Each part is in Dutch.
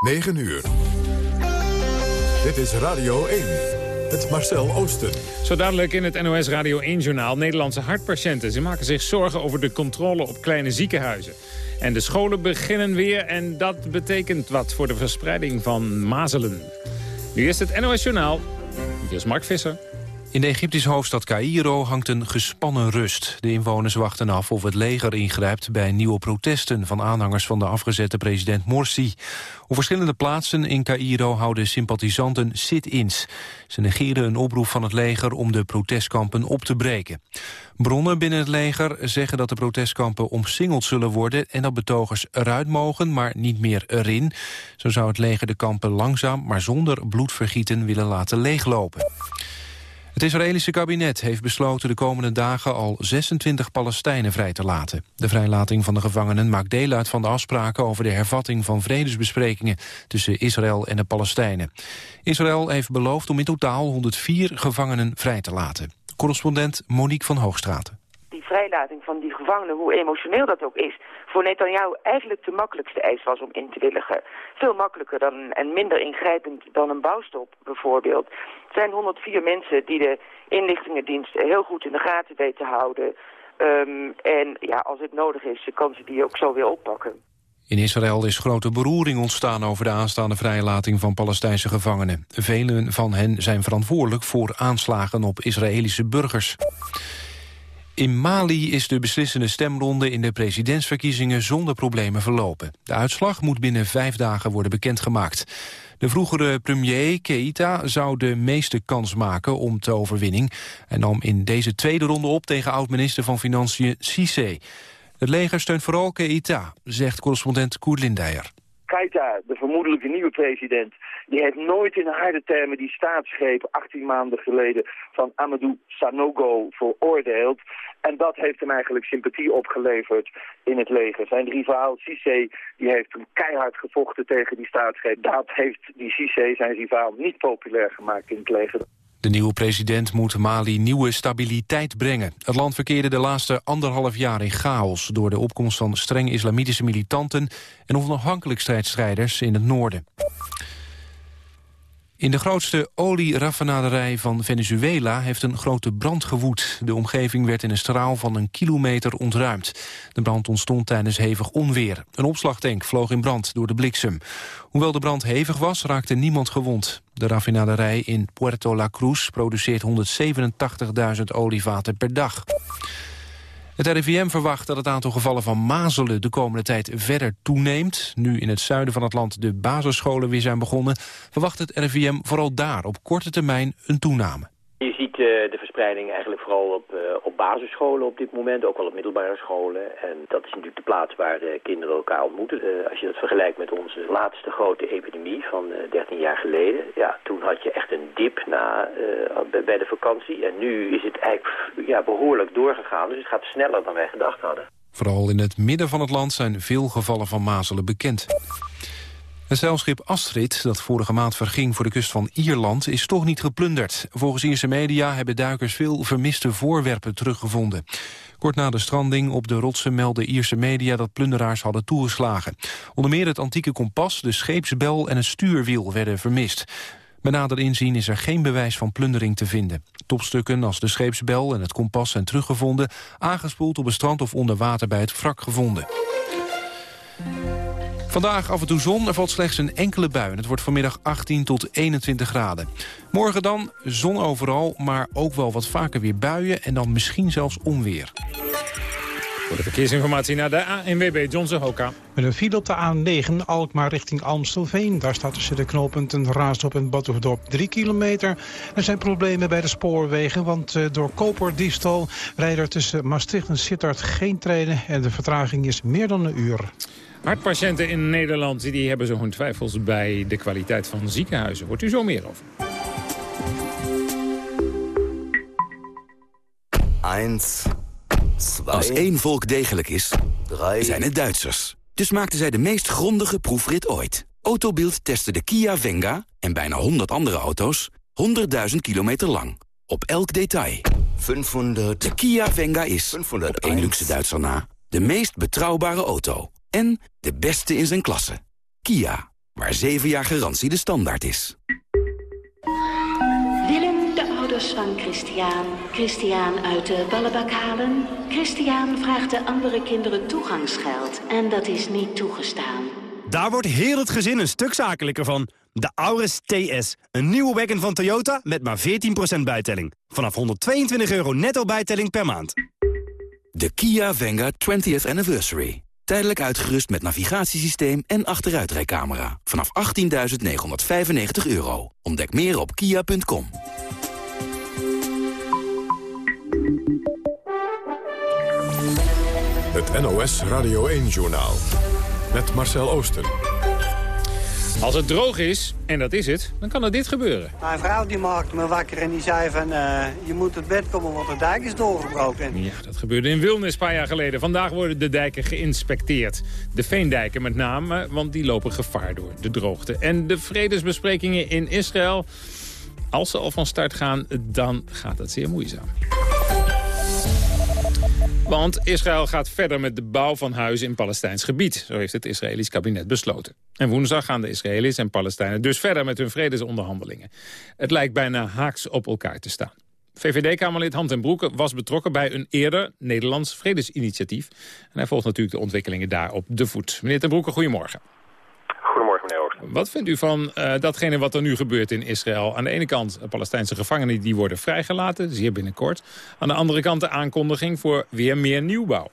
9 uur. Dit is Radio 1. Het Marcel Oosten. Zo dadelijk in het NOS Radio 1-journaal Nederlandse hartpatiënten. Ze maken zich zorgen over de controle op kleine ziekenhuizen. En de scholen beginnen weer en dat betekent wat voor de verspreiding van mazelen. Nu is het NOS-journaal. Hier is Mark Visser. In de Egyptische hoofdstad Cairo hangt een gespannen rust. De inwoners wachten af of het leger ingrijpt bij nieuwe protesten... van aanhangers van de afgezette president Morsi. Op verschillende plaatsen in Cairo houden sympathisanten sit-ins. Ze negeren een oproep van het leger om de protestkampen op te breken. Bronnen binnen het leger zeggen dat de protestkampen omsingeld zullen worden... en dat betogers eruit mogen, maar niet meer erin. Zo zou het leger de kampen langzaam, maar zonder bloedvergieten willen laten leeglopen. Het Israëlische kabinet heeft besloten de komende dagen al 26 Palestijnen vrij te laten. De vrijlating van de gevangenen maakt deel uit van de afspraken over de hervatting van vredesbesprekingen tussen Israël en de Palestijnen. Israël heeft beloofd om in totaal 104 gevangenen vrij te laten. Correspondent Monique van Hoogstraten die vrijlating van die gevangenen, hoe emotioneel dat ook is, voor Netanyahu eigenlijk de makkelijkste eis was om in te willigen. Veel makkelijker dan, en minder ingrijpend dan een bouwstop bijvoorbeeld. Het zijn 104 mensen die de inlichtingendienst heel goed in de gaten weten te houden. Um, en ja, als het nodig is, kan ze die ook zo weer oppakken. In Israël is grote beroering ontstaan over de aanstaande vrijlating van Palestijnse gevangenen. Velen van hen zijn verantwoordelijk voor aanslagen op Israëlische burgers. In Mali is de beslissende stemronde in de presidentsverkiezingen zonder problemen verlopen. De uitslag moet binnen vijf dagen worden bekendgemaakt. De vroegere premier Keita zou de meeste kans maken om te overwinning... en nam in deze tweede ronde op tegen oud-minister van Financiën Cissé. Het leger steunt vooral Keita, zegt correspondent Koert Lindeyer. Keita, de vermoedelijke nieuwe president, die heeft nooit in harde termen die staatsgreep 18 maanden geleden van Amadou Sanogo veroordeeld. En dat heeft hem eigenlijk sympathie opgeleverd in het leger. Zijn rivaal Cissé die heeft hem keihard gevochten tegen die staatsgreep. Dat heeft die Cissé, zijn rivaal, niet populair gemaakt in het leger. De nieuwe president moet Mali nieuwe stabiliteit brengen. Het land verkeerde de laatste anderhalf jaar in chaos... door de opkomst van streng islamitische militanten... en onafhankelijkheidsstrijders in het noorden. In de grootste olieraffinaderij van Venezuela heeft een grote brand gewoed. De omgeving werd in een straal van een kilometer ontruimd. De brand ontstond tijdens hevig onweer. Een opslagtank vloog in brand door de bliksem. Hoewel de brand hevig was, raakte niemand gewond. De raffinaderij in Puerto La Cruz produceert 187.000 olievaten per dag. Het RIVM verwacht dat het aantal gevallen van mazelen de komende tijd verder toeneemt. Nu in het zuiden van het land de basisscholen weer zijn begonnen, verwacht het RIVM vooral daar op korte termijn een toename. Je ziet de eigenlijk vooral op, uh, op basisscholen op dit moment, ook wel op middelbare scholen. En dat is natuurlijk de plaats waar uh, kinderen elkaar ontmoeten. als je dat vergelijkt met onze laatste grote epidemie van 13 jaar geleden, ja, toen had je echt een dip na, bij de vakantie. En nu is het eigenlijk ja, behoorlijk doorgegaan, dus het gaat sneller dan wij gedacht hadden. Vooral in het midden van het land zijn veel gevallen van mazelen bekend. Het zeilschip Astrid, dat vorige maand verging voor de kust van Ierland... is toch niet geplunderd. Volgens Ierse media hebben duikers veel vermiste voorwerpen teruggevonden. Kort na de stranding op de rotsen meldden Ierse media... dat plunderaars hadden toegeslagen. Onder meer het antieke kompas, de scheepsbel en het stuurwiel werden vermist. Bij nader inzien is er geen bewijs van plundering te vinden. Topstukken als de scheepsbel en het kompas zijn teruggevonden... aangespoeld op het strand of onder water bij het wrak gevonden. Vandaag af en toe zon, er valt slechts een enkele bui. Het wordt vanmiddag 18 tot 21 graden. Morgen dan zon overal, maar ook wel wat vaker weer buien... en dan misschien zelfs onweer. Voor de verkeersinformatie naar de ANWB Johnson Hoka. Met een file op de A9 Alkmaar richting Almstelveen. Daar staat tussen de knooppunten Raasdorp en Badhoefdorp 3 kilometer. Er zijn problemen bij de spoorwegen, want uh, door koperdiefstal... rijden er tussen Maastricht en Sittard geen treinen... en de vertraging is meer dan een uur. Hartpatiënten in Nederland die hebben zo'n twijfels bij de kwaliteit van ziekenhuizen. Hoort u zo meer over? 1, 2... Als één volk degelijk is, zijn het Duitsers. Dus maakten zij de meest grondige proefrit ooit. Autobild testte de Kia Venga en bijna 100 andere auto's 100.000 kilometer lang. Op elk detail. 500... De Kia Venga is, 500 op één luxe Duitser na, de meest betrouwbare auto. En de beste in zijn klasse. Kia. waar 7 jaar garantie de standaard is. Willem de ouders van Christian, Christian uit de ballenbak halen. Christian vraagt de andere kinderen toegangsgeld en dat is niet toegestaan. Daar wordt heel het gezin een stuk zakelijker van. De Auris TS, een nieuwe wagon van Toyota met maar 14% bijtelling. Vanaf 122 euro netto bijtelling per maand. De Kia Venga 20th Anniversary. Tijdelijk uitgerust met navigatiesysteem en achteruitrijcamera. Vanaf 18.995 euro. Ontdek meer op kia.com. Het NOS Radio 1-journaal. Met Marcel Oosten. Als het droog is, en dat is het, dan kan er dit gebeuren. Mijn vrouw die maakte me wakker en die zei van... Uh, je moet het bed komen, want de dijk is doorgebroken. Ja, dat gebeurde in Wilnis een paar jaar geleden. Vandaag worden de dijken geïnspecteerd. De veendijken met name, want die lopen gevaar door de droogte. En de vredesbesprekingen in Israël... als ze al van start gaan, dan gaat het zeer moeizaam. Want Israël gaat verder met de bouw van huizen in Palestijns gebied. Zo heeft het Israëlisch kabinet besloten. En woensdag gaan de Israëli's en Palestijnen dus verder met hun vredesonderhandelingen. Het lijkt bijna haaks op elkaar te staan. VVD-Kamerlid Hand en Broeke was betrokken bij een eerder Nederlands vredesinitiatief. En hij volgt natuurlijk de ontwikkelingen daar op de voet. Meneer ten Broeke, goedemorgen. Wat vindt u van uh, datgene wat er nu gebeurt in Israël? Aan de ene kant Palestijnse gevangenen die worden vrijgelaten, zeer binnenkort. Aan de andere kant de aankondiging voor weer meer nieuwbouw.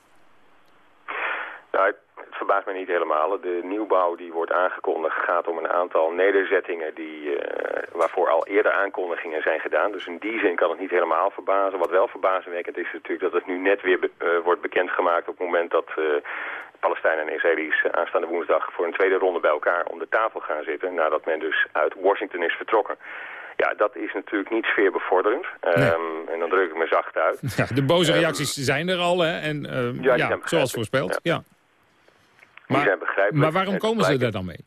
Nou, het verbaast mij niet helemaal. De nieuwbouw die wordt aangekondigd gaat om een aantal nederzettingen die, uh, waarvoor al eerder aankondigingen zijn gedaan. Dus in die zin kan het niet helemaal verbazen. Wat wel verbazingwekkend is natuurlijk dat het nu net weer wordt bekendgemaakt op het moment dat Palestijnen en Israëli's eh, aanstaande woensdag voor een tweede ronde bij elkaar om de tafel gaan zitten. Nadat men dus uit Washington is vertrokken. Ja, dat is natuurlijk niet sfeerbevorderend. Um, en dan druk ik me zacht uit. Ja, de boze ehm, reacties zijn er al, hè? En, uh, ja, ja zoals voorspeld. Ja. Maar, maar waarom komen ze er dan mee?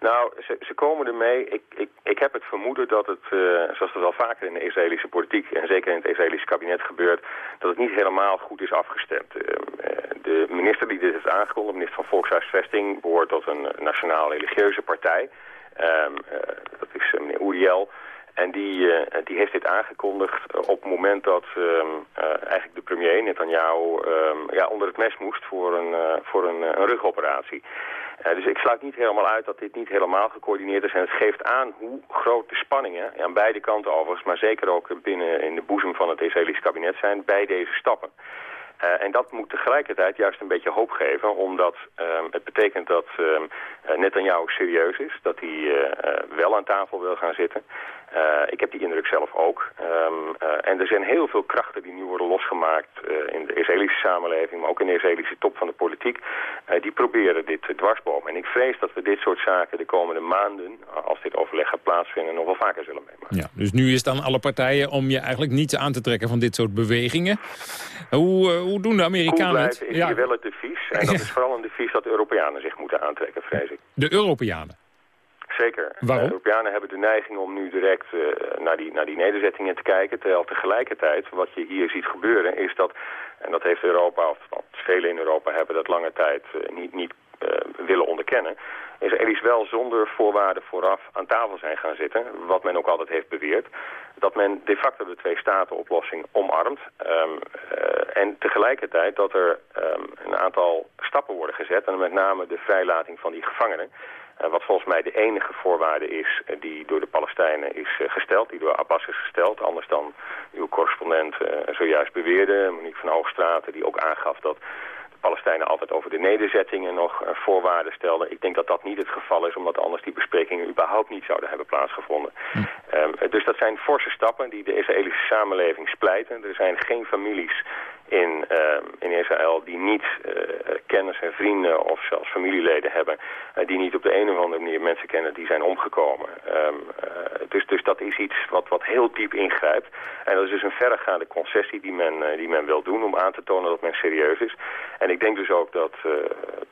Nou, ze, ze komen ermee. Ik, ik, ik heb het vermoeden dat het, uh, zoals het wel vaker in de Israëlische politiek... en zeker in het Israëlische kabinet gebeurt... dat het niet helemaal goed is afgestemd. Uh, de minister die dit heeft aangekondigd, minister van Volkshuisvesting... behoort tot een nationaal-religieuze partij. Um, dat is meneer Uriel... En die, uh, die heeft dit aangekondigd op het moment dat um, uh, eigenlijk de premier Netanyahu um, ja, onder het mes moest voor een, uh, voor een, een rugoperatie. Uh, dus ik sluit niet helemaal uit dat dit niet helemaal gecoördineerd is. En het geeft aan hoe groot de spanningen, aan beide kanten overigens, maar zeker ook binnen in de boezem van het Israëlisch kabinet zijn bij deze stappen. Uh, en dat moet tegelijkertijd juist een beetje hoop geven, omdat um, het betekent dat um, Netanyahu serieus is, dat hij uh, wel aan tafel wil gaan zitten. Uh, ik heb die indruk zelf ook. Um, uh, en er zijn heel veel krachten die nu worden losgemaakt uh, in de Israëlische samenleving, maar ook in de Israëlische top van de politiek. die proberen dit dwarsbomen. En ik vrees dat we dit soort zaken de komende maanden, als dit overleg gaat plaatsvinden, nog wel vaker zullen meemaken. Ja, dus nu is het aan alle partijen om je eigenlijk niets aan te trekken van dit soort bewegingen. Hoe, hoe doen de Amerikanen het? is ja. hier wel het devies. En dat is vooral een devies dat de Europeanen zich moeten aantrekken, vrees ik. De Europeanen? Zeker. Waarom? De Europeanen hebben de neiging om nu direct uh, naar, die, naar die nederzettingen te kijken. Terwijl tegelijkertijd wat je hier ziet gebeuren is dat, en dat heeft Europa, of velen in Europa hebben dat lange tijd uh, niet, niet uh, willen onderkennen, Israëli's wel zonder voorwaarden vooraf aan tafel zijn gaan zitten, wat men ook altijd heeft beweerd, dat men de facto de twee-staten-oplossing omarmt um, en tegelijkertijd dat er um, een aantal stappen worden gezet, en met name de vrijlating van die gevangenen, wat volgens mij de enige voorwaarde is uh, die door de Palestijnen is uh, gesteld, die door Abbas is gesteld. Anders dan uw correspondent zojuist beweerde, Monique van Hoogstraten, die ook aangaf dat Palestijnen altijd over de nederzettingen nog voorwaarden stelden. Ik denk dat dat niet het geval is, omdat anders die besprekingen überhaupt niet zouden hebben plaatsgevonden. Hm. Um, dus dat zijn forse stappen die de Israëlische samenleving splijten. Er zijn geen families in, uh, in Israël die niet uh, kennis en vrienden of zelfs familieleden hebben... Uh, die niet op de een of andere manier mensen kennen die zijn omgekomen. Um, dus, dus dat is iets wat, wat heel diep ingrijpt. En dat is dus een verregaande concessie die men, die men wil doen om aan te tonen dat men serieus is. En ik denk dus ook dat,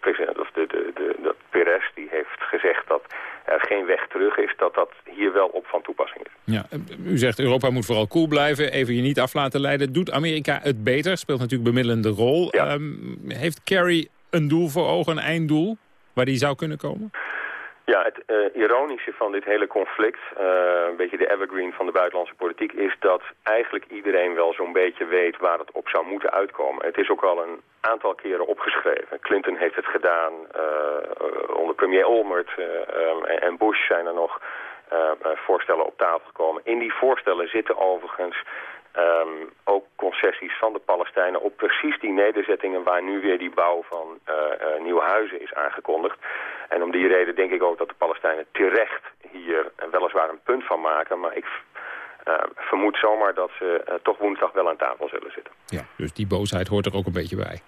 president, of de, de, de, dat Perez die heeft gezegd dat er geen weg terug is... dat dat hier wel op van toepassing is. Ja, u zegt Europa moet vooral cool blijven, even je niet af laten leiden. Doet Amerika het beter? Speelt natuurlijk bemiddelende rol. Ja. Um, heeft Kerry een doel voor ogen, een einddoel, waar die zou kunnen komen? Ja, het uh, ironische van dit hele conflict, uh, een beetje de evergreen van de buitenlandse politiek, is dat eigenlijk iedereen wel zo'n beetje weet waar het op zou moeten uitkomen. Het is ook al een aantal keren opgeschreven. Clinton heeft het gedaan, uh, onder premier Olmert en Bush zijn er nog voorstellen op tafel gekomen. In die voorstellen zitten overigens Um, ook concessies van de Palestijnen op precies die nederzettingen waar nu weer die bouw van uh, nieuwe huizen is aangekondigd. En om die reden denk ik ook dat de Palestijnen terecht hier weliswaar een punt van maken. Maar ik uh, vermoed zomaar dat ze toch woensdag wel aan tafel zullen zitten. Ja, dus die boosheid hoort er ook een beetje bij.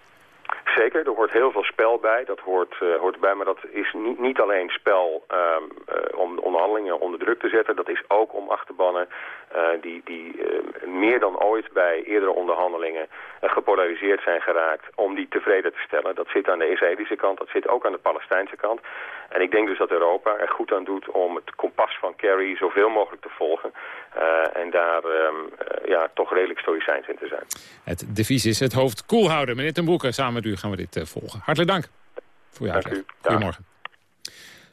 Zeker, er hoort heel veel spel bij. Dat hoort, uh, hoort bij, maar dat is niet, niet alleen spel um, uh, om de onderhandelingen onder druk te zetten. Dat is ook om achterbannen uh, die, die meer dan ooit bij eerdere onderhandelingen gepolariseerd zijn geraakt. Om die tevreden te stellen. Dat zit aan de Israëlische kant, dat zit ook aan de Palestijnse kant. En ik denk dus dat Europa er goed aan doet om het kompas van Kerry zoveel mogelijk te volgen. en daar um, ja, toch redelijk stoïcijns in te zijn. Het devies is het hoofd koel houden. Meneer Ten Broeke, samen met u gaan we dit uh, volgen. Hartelijk dank voor uitleg. Goedemorgen.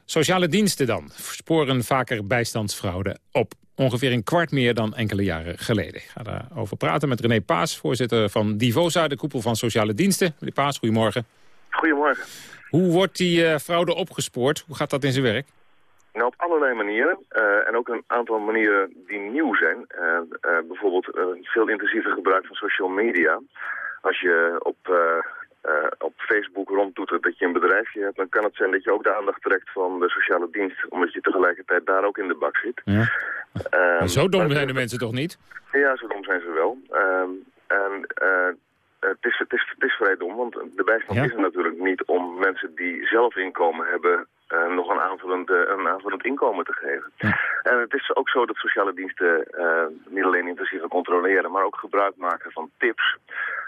Sociale diensten dan sporen vaker bijstandsfraude op. Ongeveer een kwart meer dan enkele jaren geleden. Ik ga daarover praten met René Paas, voorzitter van Divosa, de koepel van sociale diensten. Meneer Paas, goedemorgen. Goedemorgen. Hoe wordt die uh, fraude opgespoord? Hoe gaat dat in zijn werk? Nou, op allerlei manieren. Uh, en ook een aantal manieren die nieuw zijn. Uh, bijvoorbeeld veel intensiever gebruik van social media. Als je op, op Facebook ronddoet dat je een bedrijfje hebt... dan kan het zijn dat je ook de aandacht trekt van de sociale dienst... omdat je tegelijkertijd daar ook in de bak zit. Ja. Um, zo dom zijn de mensen toch niet? Ja, zo dom zijn ze wel. Um, en het is, het, is, het is vrij dom, want de bijstand ja. is er natuurlijk niet om mensen die zelf inkomen hebben uh, nog een aanvullend, uh, een aanvullend inkomen te geven. Ja. En het is ook zo dat sociale diensten uh, niet alleen intensiever controleren, maar ook gebruik maken van tips.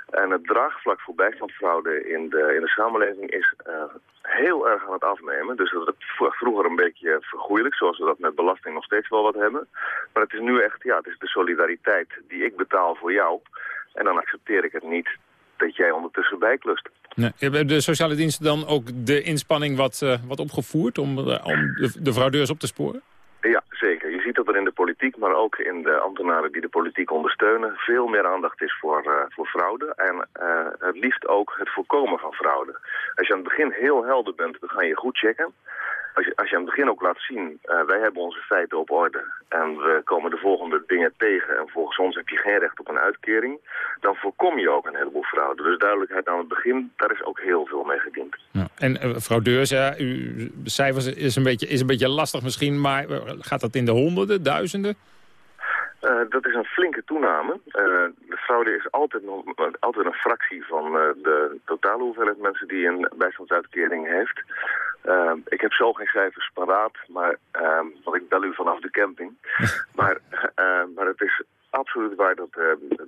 En het draagvlak voor bijstandsfraude in de, in de samenleving is heel erg aan het afnemen. Dus dat het vroeger een beetje vergoeilijk, zoals we dat met belasting nog steeds wel wat hebben. Maar het is nu echt, ja, het is de solidariteit die ik betaal voor jou. En dan accepteer ik het niet dat jij ondertussen bijklust. Nee. Hebben de sociale diensten dan ook de inspanning wat, uh, wat opgevoerd om, uh, om de, de fraudeurs op te sporen? Ja, zeker. Je ziet dat er in de politiek, maar ook in de ambtenaren die de politiek ondersteunen... veel meer aandacht is voor, uh, voor fraude en het liefst ook het voorkomen van fraude. Als je aan het begin heel helder bent, dan ga je goed checken als je, als je aan het begin ook laat zien, uh, wij hebben onze feiten op orde en we komen de volgende dingen tegen en volgens ons heb je geen recht op een uitkering, dan voorkom je ook een heleboel fraude. Dus duidelijkheid aan het begin, daar is ook heel veel mee gediend. Ja. En uh, fraudeurs, ja, uw cijfers is een, beetje, is een beetje lastig misschien, maar gaat dat in de honderden, duizenden? Uh, dat is een flinke toename. Uh, de fraude is altijd, nog, altijd een fractie van uh, de totale hoeveelheid mensen die een bijstandsuitkering heeft. Ik heb zo geen cijfers paraat, maar, want ik bel u vanaf de camping. maar, maar het is absoluut waar dat,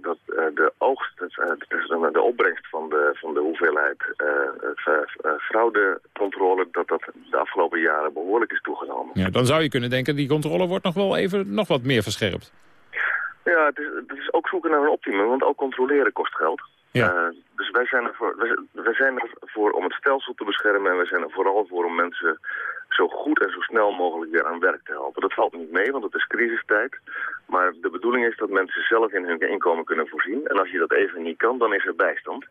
dat de oogst, de, de opbrengst van de, van de hoeveelheid fraudecontrole, dat dat de afgelopen jaren behoorlijk is toegenomen. Ja, dan zou je kunnen denken, die controle wordt nog wel even nog wat meer verscherpt. Ja, het is, het is ook zoeken naar een optimum, want ook controleren kost geld. Ja. Uh, dus wij zijn, ervoor, wij, zijn om het stelsel te beschermen en wij zijn er vooral voor om mensen zo goed en zo snel mogelijk weer aan werk te helpen. Dat valt niet mee, want het is crisistijd. Maar de bedoeling is dat mensen zelf in hun inkomen kunnen voorzien. En als je dat even niet kan, dan is er bijstand.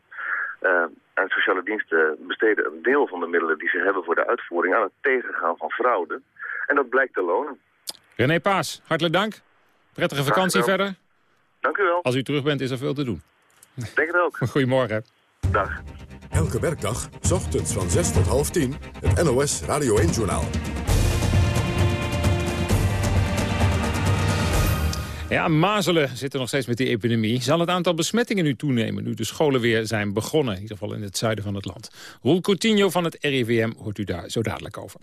Uh, en sociale diensten besteden een deel van de middelen die ze hebben voor de uitvoering aan het tegengaan van fraude. En dat blijkt te lonen. René Paas, hartelijk dank. Prettige vakantie verder. Dank u wel. Als u terug bent is er veel te doen. Denk het ook. Goedemorgen. Dag. Elke werkdag, s ochtends van 6 tot half 10, het NOS Radio 1-journaal. Ja, mazelen zitten nog steeds met die epidemie. Zal het aantal besmettingen nu toenemen, nu de scholen weer zijn begonnen? In ieder geval in het zuiden van het land. Roel Coutinho van het RIVM hoort u daar zo dadelijk over.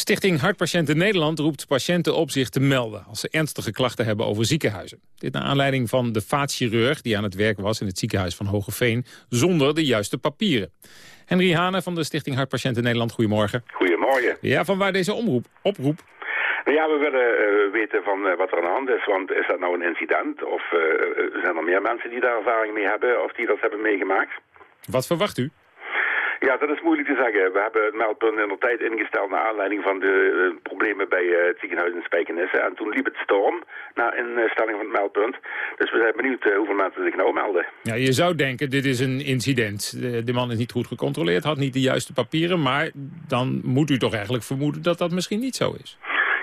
Stichting Hartpatiënten Nederland roept patiënten op zich te melden... als ze ernstige klachten hebben over ziekenhuizen. Dit naar aanleiding van de vaatchirurg die aan het werk was... in het ziekenhuis van Hogeveen zonder de juiste papieren. Henry Hane van de Stichting Hartpatiënten Nederland, goedemorgen. Goedemorgen. Ja, van waar deze omroep, oproep? Nou ja, we willen uh, weten van uh, wat er aan de hand is. Want is dat nou een incident? Of uh, zijn er meer mensen die daar ervaring mee hebben? Of die dat hebben meegemaakt? Wat verwacht u? Ja, dat is moeilijk te zeggen. We hebben het meldpunt in de tijd ingesteld naar aanleiding van de uh, problemen bij uh, het ziekenhuis in Spijkenisse. En toen liep het storm na instelling van het meldpunt. Dus we zijn benieuwd uh, hoeveel mensen zich nou melden. Ja, je zou denken, dit is een incident. De, de, man is niet goed gecontroleerd, had niet de juiste papieren. Maar dan moet u toch eigenlijk vermoeden dat dat misschien niet zo is.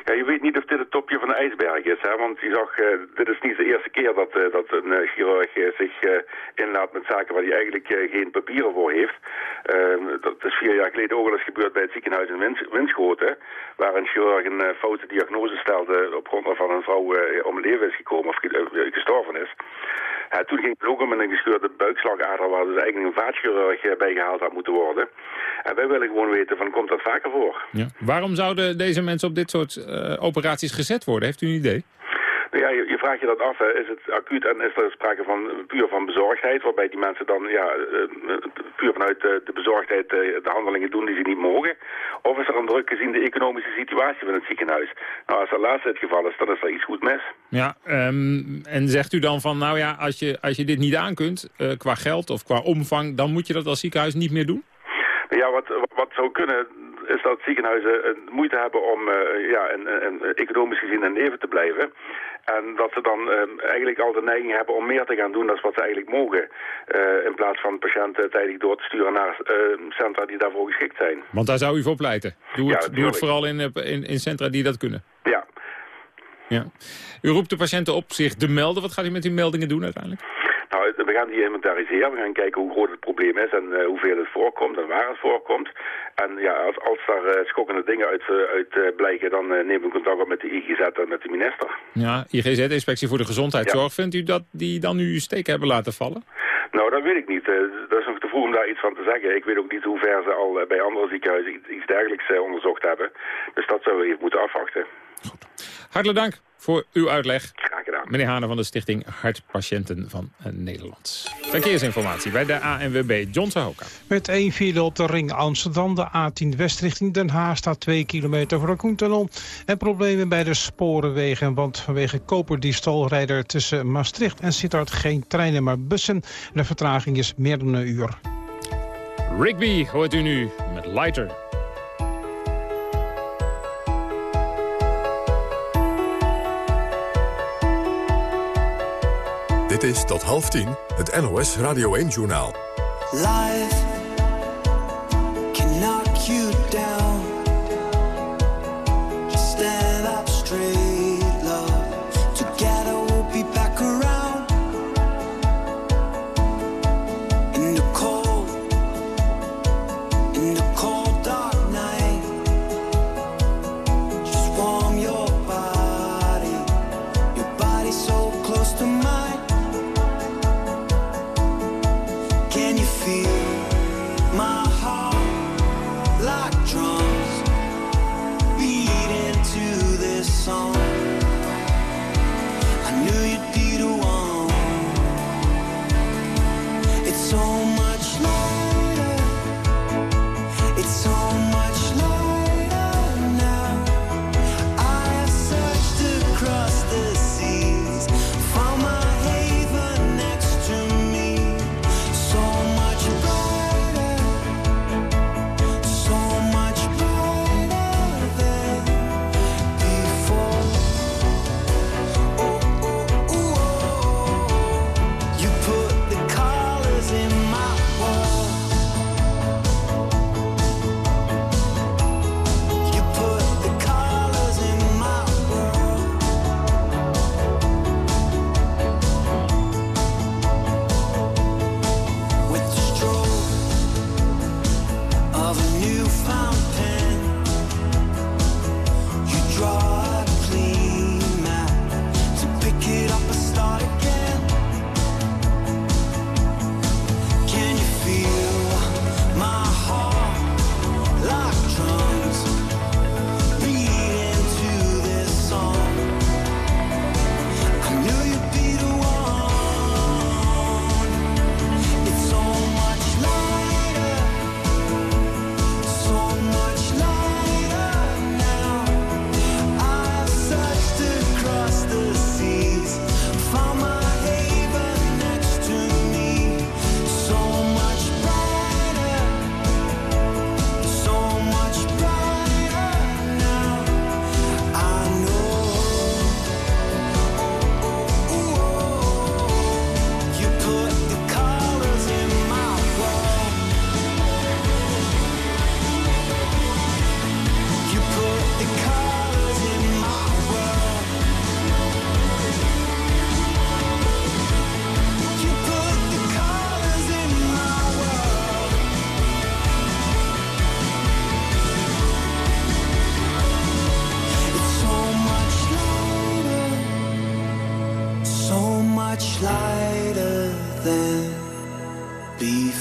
Ja, je weet niet of dit het topje van de ijsberg is, hè? want je zag, uh, dit is niet de eerste keer dat, uh, dat een uh, chirurg zich inlaat met zaken waar hij eigenlijk geen papieren voor heeft. Ehm, dat is vier jaar geleden ook al eens gebeurd bij het ziekenhuis in Wins Winschoten, waar een chirurg een foute diagnose stelde op grond waarvan een vrouw om het leven is gekomen of gestorven is. toen ging het ook om een gescheurde buikslagader waar dus eigenlijk een vaatchirurg bijgehaald had moeten worden. En wij willen gewoon weten van, komt dat vaker voor? Ja. Waarom zouden deze mensen op dit soort operaties gezet worden? Heeft u een idee? Nou ja, je, je vraagt je dat af. Hè. Is het acuut en is er sprake van puur van bezorgdheid, waarbij die mensen dan ja, puur vanuit de bezorgdheid de handelingen doen die ze niet mogen? Of is er een druk gezien de economische situatie van het ziekenhuis? Nou, als dat laatste het geval is, dan is er iets goed mis. Ja, um, en zegt u dan van, nou ja, als je, als je dit niet aankunt, uh, qua geld of qua omvang, dan moet je dat als ziekenhuis niet meer doen? Ja, wat, wat zou kunnen is dat ziekenhuizen moeite hebben om uh, ja, en, en, economisch gezien in leven te blijven. En dat ze dan uh, eigenlijk al de neiging hebben om meer te gaan doen dan wat ze eigenlijk mogen. Uh, in plaats van patiënten tijdig door te sturen naar centra die daarvoor geschikt zijn. Want daar zou u voor pleiten? Doe het, ja, doe het vooral in, in, in centra die dat kunnen? Ja. ja. U roept de patiënten op zich te melden. Wat gaat u met die meldingen doen uiteindelijk? Nou, we gaan die inventariseren. We gaan kijken hoe groot het probleem is en uh, hoeveel het voorkomt en waar het voorkomt. En ja, als, als daar uh, schokkende dingen uit, uit uh, blijken, dan nemen we contact op met de IGZ en met de minister. Ja, IGZ, Inspectie voor de Gezondheidszorg. Ja. Vindt u dat die dan nu steek hebben laten vallen? Nou, dat weet ik niet. dat is nog te vroeg om daar iets van te zeggen. Ik weet ook niet hoe ver ze al bij andere ziekenhuizen iets dergelijks onderzocht hebben. Dus dat zouden we even moeten afwachten. Goed. Hartelijk dank voor uw uitleg. Graag. Meneer Hane van de Stichting Hartpatiënten van Nederland. Verkeersinformatie bij de ANWB, John Sahoka. Met één file op de ring Amsterdam, de A10 West richting Den Haag... staat 2 kilometer voor de Koentunnel. En problemen bij de sporenwegen, want vanwege koperdiefstal... rijden er tussen Maastricht en Sittard geen treinen, maar bussen. De vertraging is meer dan een uur. Rigby hoort u nu met Lighter. Dit is tot half tien het NOS Radio 1-journaal. Life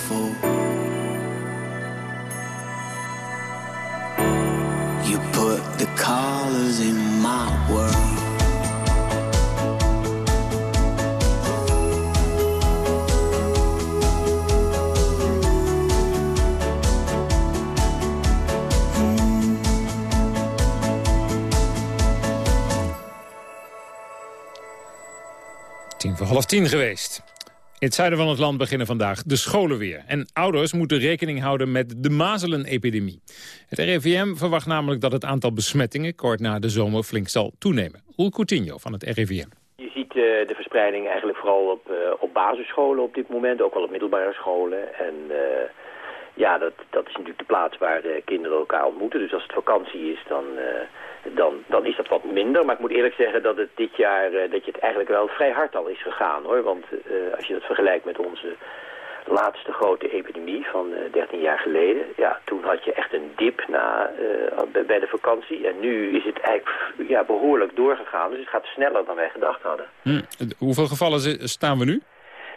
before. You put the colors in my world. Voor half tien geweest. In het zuiden van het land beginnen vandaag de scholen weer. En ouders moeten rekening houden met de mazelenepidemie. Het RIVM verwacht namelijk dat het aantal besmettingen... kort na de zomer flink zal toenemen. Roel Coutinho van het RIVM. Je ziet eh, de verspreiding eigenlijk vooral op, eh, op basisscholen op dit moment, ook wel op middelbare scholen. En eh, ja, dat, dat is natuurlijk de plaats waar kinderen elkaar ontmoeten. Dus als het vakantie is, dan, dan, dan is dat wat minder. Maar ik moet eerlijk zeggen dat het dit jaar eh, dat je het eigenlijk wel vrij hard al is gegaan hoor. Want eh, als je dat vergelijkt met onze laatste grote epidemie van eh, 13 jaar geleden. Ja, toen had je echt een dip na, eh, bij- de vakantie. En nu is het eigenlijk ja, behoorlijk doorgegaan. Dus het gaat sneller dan wij gedacht hadden. Hm. Hoeveel gevallen staan we nu?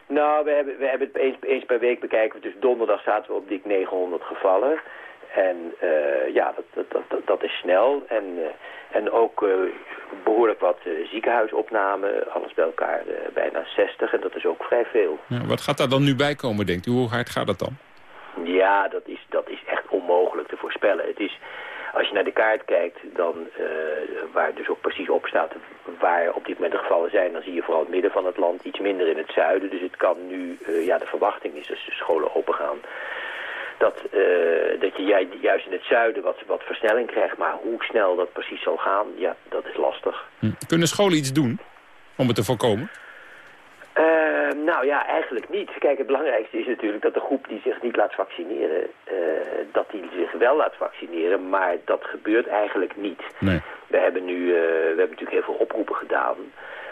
Nou, we hebben, we hebben het eens, eens per week bekijken. Dus donderdag zaten we op dik 900 gevallen. En eh, ja, dat, dat, dat, dat, dat is snel. En, eh, en ook eh, behoorlijk wat ziekenhuisopnamen. Alles bij elkaar bijna 60. En dat is ook vrij veel. Ja, wat gaat daar dan nu bij komen, denkt u? Hoe hard gaat dat dan? Ja, dat is, dat is echt onmogelijk te voorspellen. Het is, als je naar de kaart kijkt, dan, waar dus ook precies op staat waar op dit moment de gevallen zijn, dan zie je vooral het midden van het land, iets minder in het zuiden. Dus het kan nu, ja, de verwachting is als de scholen open gaan, dat, eh, dat je ju- juist in het zuiden wat, wat versnelling krijgt. Maar hoe snel dat precies zal gaan, ja, dat is lastig. Hm. Kunnen scholen iets doen om het te voorkomen? Eh, nou ja, eigenlijk niet. Kijk, het belangrijkste is natuurlijk dat de groep die zich niet laat vaccineren, eh, dat die zich wel laat vaccineren, maar dat gebeurt eigenlijk niet. Nee. We hebben nu, we hebben natuurlijk heel veel oproepen gedaan,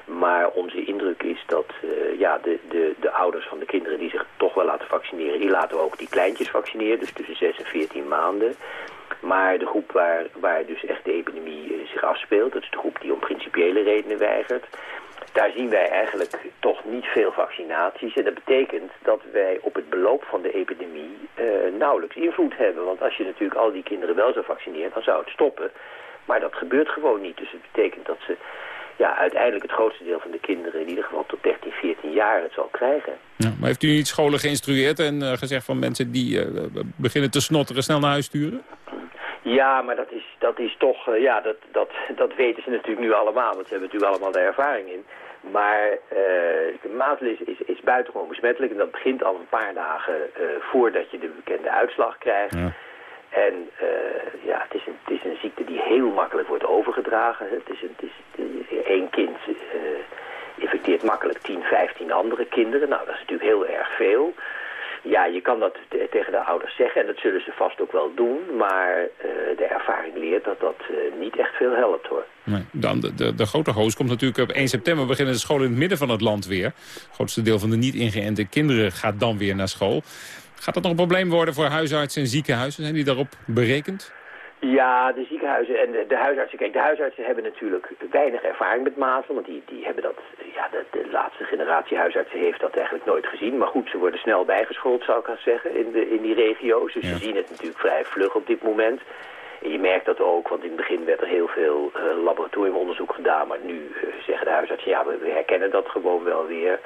maar onze indruk is dat eh, ja, de, de, de ouders van de kinderen die zich toch wel laten vaccineren, die laten ook die kleintjes vaccineren, dus tussen 6 en 14 maanden. Maar de groep waar, waar dus echt de epidemie eh, zich afspeelt, dat is de groep die om principiële redenen weigert. Daar zien wij eigenlijk toch niet veel vaccinaties. En dat betekent dat wij op het beloop van de epidemie eh, nauwelijks invloed hebben. Want als je natuurlijk al die kinderen wel zou vaccineren, dan zou het stoppen. Maar dat gebeurt gewoon niet. Dus het betekent dat ze ja, uiteindelijk het grootste deel van de kinderen... in ieder geval tot 13, 14 jaar het zal krijgen. Ja, maar heeft u niet scholen geïnstrueerd en eh, gezegd van mensen die eh, beginnen te snotteren snel naar huis sturen? Ja, maar dat is, dat is toch, eh, ja, dat, dat, dat weten ze natuurlijk nu allemaal, want ze hebben natuurlijk allemaal de ervaring in. Maar eh de mazelen is, is, is buitengewoon besmettelijk en dat begint al een paar dagen eh, voordat je de bekende uitslag krijgt. En eh, ja, het is, een, het is een ziekte die heel makkelijk wordt overgedragen. Het is, een, het is één kind eh, infecteert makkelijk 10, 15 andere kinderen. Nou, dat is natuurlijk heel erg veel. Ja, je kan dat te- tegen de ouders zeggen en dat zullen ze vast ook wel doen. Maar eh, de ervaring leert dat dat eh, niet echt veel helpt hoor. Nee. Dan de, de, de grote hoos komt natuurlijk op 1 september. Beginnen de scholen in het midden van het land weer. Het grootste deel van de niet ingeënte kinderen gaat dan weer naar school. Gaat dat nog een probleem worden voor huisartsen en ziekenhuizen? Zijn die daarop berekend? Ja, de ziekenhuizen en de, de huisartsen. Kijk, de huisartsen hebben natuurlijk weinig ervaring met mazelen. Want die, die hebben dat, ja, de, de laatste generatie huisartsen heeft dat eigenlijk nooit gezien. Maar goed, ze worden snel bijgeschoold, zou ik gaan zeggen, in, de, in die regio's. Dus ze zien het natuurlijk vrij vlug op dit moment. En je merkt dat ook, want in het begin werd er heel veel eh, laboratoriumonderzoek gedaan. Maar nu eh, zeggen de huisartsen, ja, we, we herkennen dat gewoon wel weer.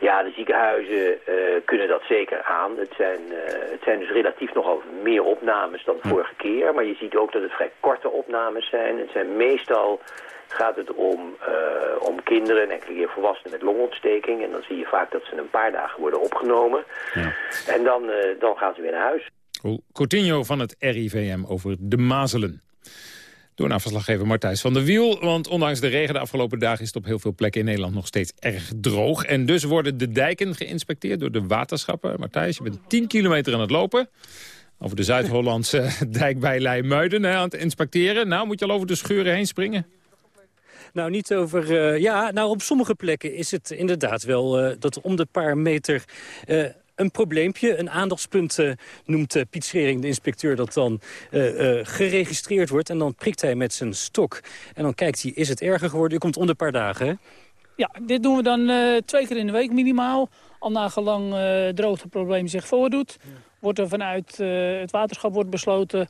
Ja, de ziekenhuizen eh, kunnen dat zeker aan. Het zijn, eh, het zijn dus relatief nogal meer opnames dan vorige keer. Maar je ziet ook dat het vrij korte opnames zijn. Het zijn meestal gaat het om, eh, om kinderen en enkele keer volwassenen met longontsteking. En dan zie je vaak dat ze een paar dagen worden opgenomen. En dan, eh, dan gaan ze weer naar huis. Coutinho van het RIVM over de mazelen. Door naar verslaggever Martijs van der Wiel. Want ondanks de regen de afgelopen dagen is het op heel veel plekken in Nederland nog steeds erg droog. En dus worden de dijken geïnspecteerd door de waterschappen. Martijs, je bent 10 kilometer aan het lopen. Over de Zuid-Hollandse dijk bij Leimuiden aan het inspecteren. Nou, moet je al over de scheuren heen springen? Nou, niet over... eh, ja, nou, op sommige plekken is het inderdaad wel eh, dat om de paar meter... eh, een probleempje, een aandachtspunt eh, noemt eh, Piet Schering, de inspecteur, dat dan eh, geregistreerd wordt. En dan prikt hij met zijn stok. En dan kijkt hij, is het erger geworden? U komt om de paar dagen, hè? Ja, dit doen we dan twee keer in de week minimaal. Al nagelang het droogteprobleem zich voordoet. Wordt er vanuit het waterschap wordt besloten...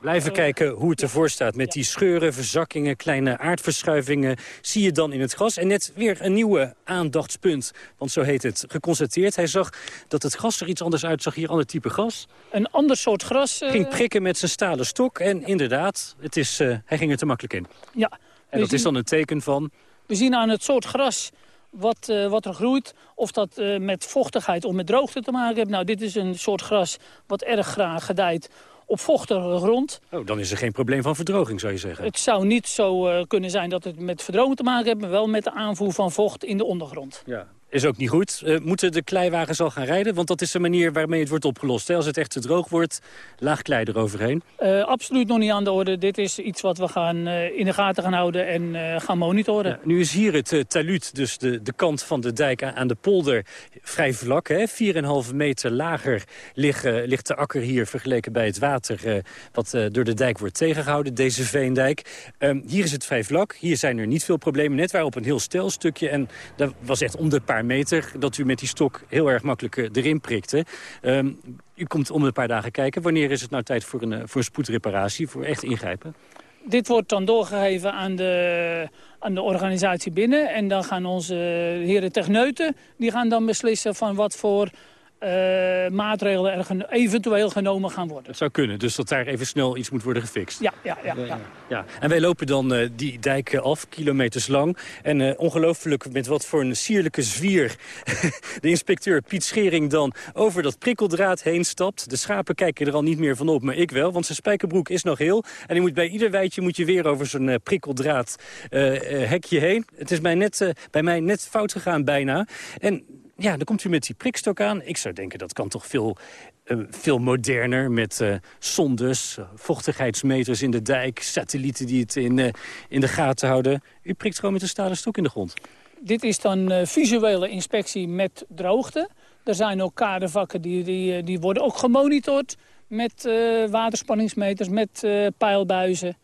Blijven kijken hoe het ervoor staat met die scheuren, verzakkingen, kleine aardverschuivingen. Zie je dan in het gras. En net weer een nieuwe aandachtspunt, want zo heet het, geconstateerd. Hij zag dat het gras er iets anders uitzag, hier ander type gras. Een ander soort gras. eh, Ging prikken met zijn stalen stok en inderdaad, het is, eh, hij ging er te makkelijk in. Ja. En dat is dan een teken van... We zien aan het soort gras wat, eh, wat er groeit... of dat met vochtigheid of met droogte te maken heeft. Nou, dit is een soort gras wat erg graag gedijt op vochtige grond. Oh, dan is er geen probleem van verdroging, zou je zeggen. Het zou niet zo eh, kunnen zijn dat het met verdroging te maken heeft... maar wel met de aanvoer van vocht in de ondergrond. Ja. Is ook niet goed. Eh, moeten de kleiwagens al gaan rijden? Want dat is de manier waarmee het wordt opgelost. Hè? Als het echt te droog wordt, laag klei eroverheen. Eh, absoluut nog niet aan de orde. Dit is iets wat we gaan eh, in de gaten gaan houden en gaan monitoren. Nu is hier het taluut, dus de, de kant van de dijk aan, de polder, vrij vlak. hè? 4,5 meter lager ligt, ligt de akker hier vergeleken bij het water... Wat door de dijk wordt tegengehouden, deze veendijk. Um, hier is het vrij vlak. Hier zijn er niet veel problemen. Net waren op een heel stel stukje. En dat was echt om de paar meter dat u met die stok heel erg makkelijk uh, erin prikte. Um, u komt om een paar dagen kijken. Wanneer is het nou tijd voor een, voor een spoedreparatie, voor echt ingrijpen? Dit wordt dan doorgegeven aan de, aan de organisatie binnen. En dan gaan onze heren techneuten, die gaan dan beslissen van wat voor uh, maatregelen er gen eventueel genomen gaan worden. Het zou kunnen, dus dat daar even snel iets moet worden gefixt. Ja, ja, ja. ja. ja. En wij lopen dan uh, die dijk af, kilometers lang. En uh, ongelooflijk met wat voor een sierlijke zwier de inspecteur Piet Schering dan over dat prikkeldraad heen stapt. De schapen kijken er al niet meer van op, maar ik wel, want zijn spijkerbroek is nog heel. En je moet bij ieder weidje moet je weer over zo'n prikkeldraad hekje heen. Het is bij, net, bij mij net fout gegaan bijna. En ja, dan komt u met die prikstok aan. Ik zou denken, dat kan toch veel, uh, veel moderner met uh, sondes, vochtigheidsmeters in de dijk, satellieten die het in, in de gaten houden. U prikt gewoon met een stalen stok in de grond. Dit is dan visuele inspectie met droogte. Er zijn ook kadervakken die, die, die worden ook gemonitord met waterspanningsmeters, met pijlbuizen.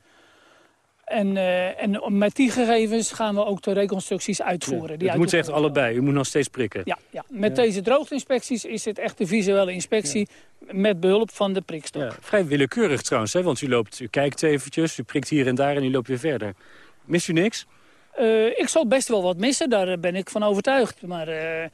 En, uh, en met die gegevens gaan we ook de reconstructies uitvoeren. Ja, die het moet echt allebei, u moet nog steeds prikken. Ja, ja. met ja. deze droogteinspecties is het echt de visuele inspectie ja. met behulp van de prikstok. Ja, vrij willekeurig trouwens, hè? want u, loopt, u kijkt eventjes, u prikt hier en daar en u loopt weer verder. Mist u niks? Uh, ik zal best wel wat missen, daar ben ik van overtuigd. Maar uh,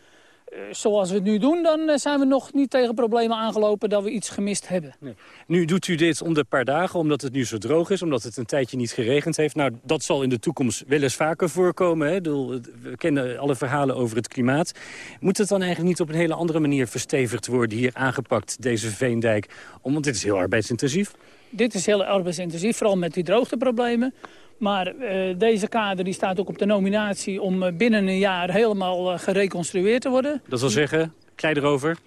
zoals we het nu doen, dan zijn we nog niet tegen problemen aangelopen dat we iets gemist hebben. Nee. Nu doet u dit om de paar dagen, omdat het nu zo droog is, omdat het een tijdje niet geregend heeft. Nou, dat zal in de toekomst wel eens vaker voorkomen. Hè? We kennen alle verhalen over het klimaat. Moet het dan eigenlijk niet op een hele andere manier verstevigd worden, hier aangepakt, deze veendijk? Want dit is heel arbeidsintensief. Dit is heel arbeidsintensief, vooral met die droogteproblemen. Maar uh, deze kader die staat ook op de nominatie om uh, binnen een jaar helemaal uh, gereconstrueerd te worden. Dat wil zeggen, klei erover?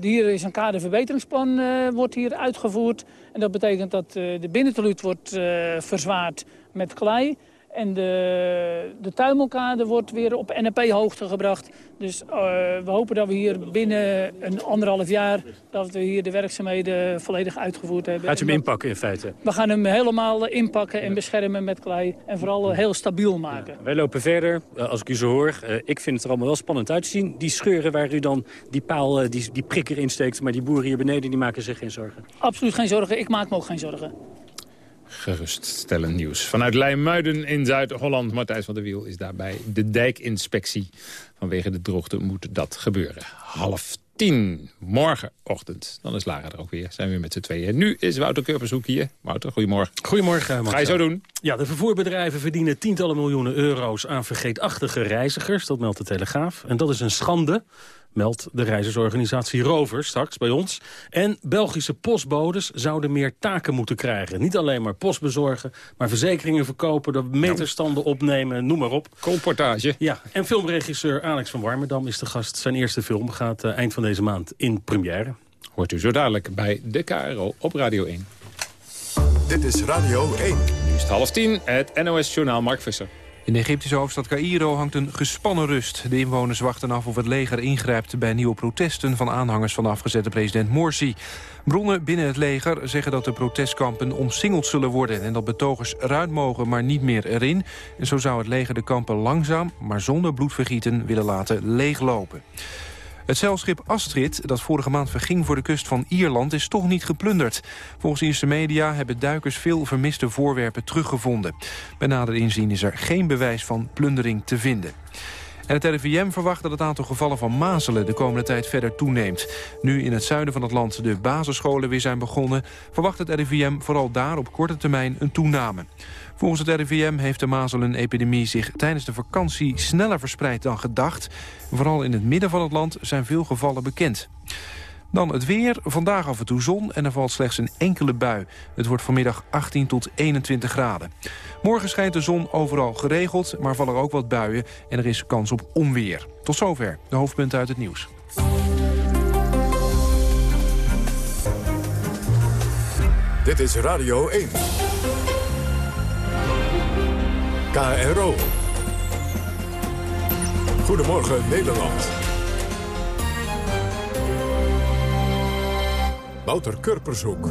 hier is een kaderverbeteringsplan wordt hier uitgevoerd. En dat betekent dat de binnenteluut wordt verzwaard met klei. En de, de tuimelkade wordt weer op NEP-hoogte gebracht. Dus uh, we hopen dat we hier binnen een anderhalf jaar... dat we hier de werkzaamheden volledig uitgevoerd hebben. Gaat u hem inpakken in feite? We gaan hem helemaal inpakken en beschermen met klei. En vooral uh, heel stabiel maken. Ja, wij lopen verder, als ik u zo hoor. ik vind het er allemaal wel spannend uit te zien. Die scheuren waar u dan die paal, die, die prikker insteekt... maar die boeren hier beneden die maken zich geen zorgen. Absoluut geen zorgen. Ik maak me ook geen zorgen geruststellend nieuws. Vanuit Leimuiden in Zuid-Holland, Martijs van der Wiel is daarbij de dijkinspectie. Vanwege de droogte moet dat gebeuren. Half tien, morgenochtend. Dan is Lara er ook weer. Zijn we weer met z'n tweeën. Nu is Wouter Kurpershoek hier. Wouter, goedemorgen. Goedemorgen. Marcel. Ga je zo doen? Ja, de vervoerbedrijven verdienen tientallen miljoenen euro's aan vergeetachtige reizigers. Dat meldt de Telegraaf. En dat is een schande meldt de reizigersorganisatie Rover straks bij ons. En Belgische postbodes zouden meer taken moeten krijgen. Niet alleen maar post bezorgen, maar verzekeringen verkopen... de meterstanden opnemen, noem maar op. Comportage. Ja, en filmregisseur Alex van Warmerdam is de gast. Zijn eerste film gaat uh, eind van deze maand in première. Hoort u zo dadelijk bij de KRO op Radio 1. Dit is Radio 1. Nu is het half tien, het NOS-journaal Mark Visser. In de Egyptische hoofdstad Cairo hangt een gespannen rust. De inwoners wachten af of het leger ingrijpt bij nieuwe protesten... van aanhangers van de afgezette president Morsi. Bronnen binnen het leger zeggen dat de protestkampen omsingeld zullen worden... en dat betogers eruit mogen, maar niet meer erin. En zo zou het leger de kampen langzaam, maar zonder bloedvergieten... willen laten leeglopen. Het zeilschip Astrid, dat vorige maand verging voor de kust van Ierland... is toch niet geplunderd. Volgens Ierse media hebben duikers veel vermiste voorwerpen teruggevonden. Bij nader inzien is er geen bewijs van plundering te vinden. En het RIVM verwacht dat het aantal gevallen van mazelen de komende tijd verder toeneemt. Nu in het zuiden van het land de basisscholen weer zijn begonnen... verwacht het RIVM vooral daar op korte termijn een toename. Volgens het RIVM heeft de mazelenepidemie zich tijdens de vakantie sneller verspreid dan gedacht. Vooral in het midden van het land zijn veel gevallen bekend. Dan het weer. Vandaag af en toe zon en er valt slechts een enkele bui. Het wordt vanmiddag 18 tot 21 graden. Morgen schijnt de zon overal geregeld, maar vallen er ook wat buien... en er is kans op onweer. Tot zover de hoofdpunten uit het nieuws. Dit is Radio 1. KRO. Goedemorgen Nederland. Wouter Kurpershoek.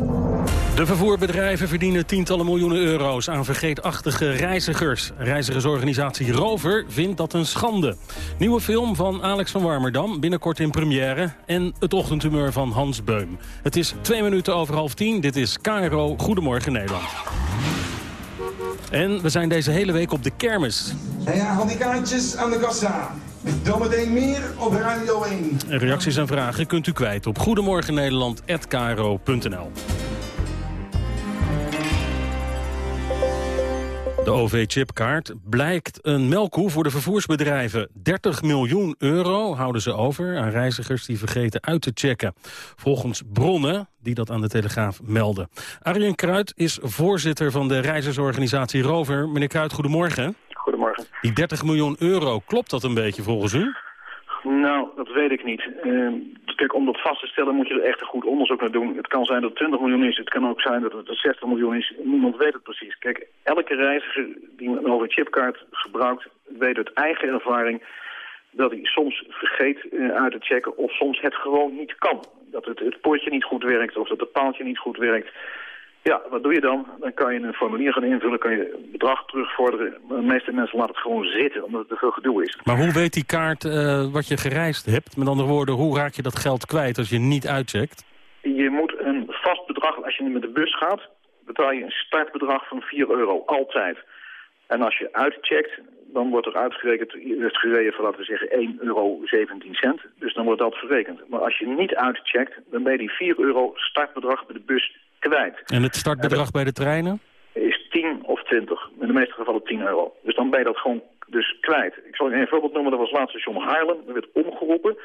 De vervoerbedrijven verdienen tientallen miljoenen euro's aan vergeetachtige reizigers. Reizigersorganisatie Rover vindt dat een schande. Nieuwe film van Alex van Warmerdam, binnenkort in première. En het ochtendhumeur van Hans Beum. Het is twee minuten over half tien. Dit is KRO Goedemorgen Nederland. En we zijn deze hele week op de kermis. En ja, al die kaartjes aan de kassa. Zometeen meer op Radio 1. En reacties en vragen kunt u kwijt op goedemorgennederland.kro.nl. De OV-chipkaart blijkt een melkkoe voor de vervoersbedrijven. 30 miljoen euro houden ze over aan reizigers die vergeten uit te checken. Volgens bronnen die dat aan de Telegraaf melden. Arjen Kruid is voorzitter van de reizigersorganisatie Rover. Meneer Kruid, goedemorgen. Goedemorgen. Die 30 miljoen euro, klopt dat een beetje volgens u? Nou, dat weet ik niet. Uh, kijk, om dat vast te stellen moet je er echt een goed onderzoek naar doen. Het kan zijn dat het 20 miljoen is, het kan ook zijn dat het 60 miljoen is. Niemand weet het precies. Kijk, elke reiziger die een overchipkaart gebruikt, weet uit eigen ervaring dat hij soms vergeet uh, uit te checken of soms het gewoon niet kan. Dat het, het potje niet goed werkt of dat het paaltje niet goed werkt. Ja, wat doe je dan? Dan kan je een formulier gaan invullen, kan je bedrag terugvorderen. De meeste mensen laten het gewoon zitten, omdat het te veel gedoe is. Maar hoe weet die kaart uh, wat je gereisd hebt? Met andere woorden, hoe raak je dat geld kwijt als je niet uitcheckt? Je moet een vast bedrag, als je met de bus gaat, betaal je een startbedrag van 4 euro, altijd. En als je uitcheckt, dan wordt er uitgerekend, je hebt gereden voor laten we zeggen 1 euro 17 cent. Dus dan wordt dat verrekend. Maar als je niet uitcheckt, dan ben je die 4 euro startbedrag bij de bus kwijt. En het startbedrag bij de treinen? Is 10 of 20. In de meeste gevallen 10 euro. Dus dan ben je dat gewoon dus kwijt. Ik zal je een voorbeeld noemen. Dat was laatst station Haarlem. Er werd omgeroepen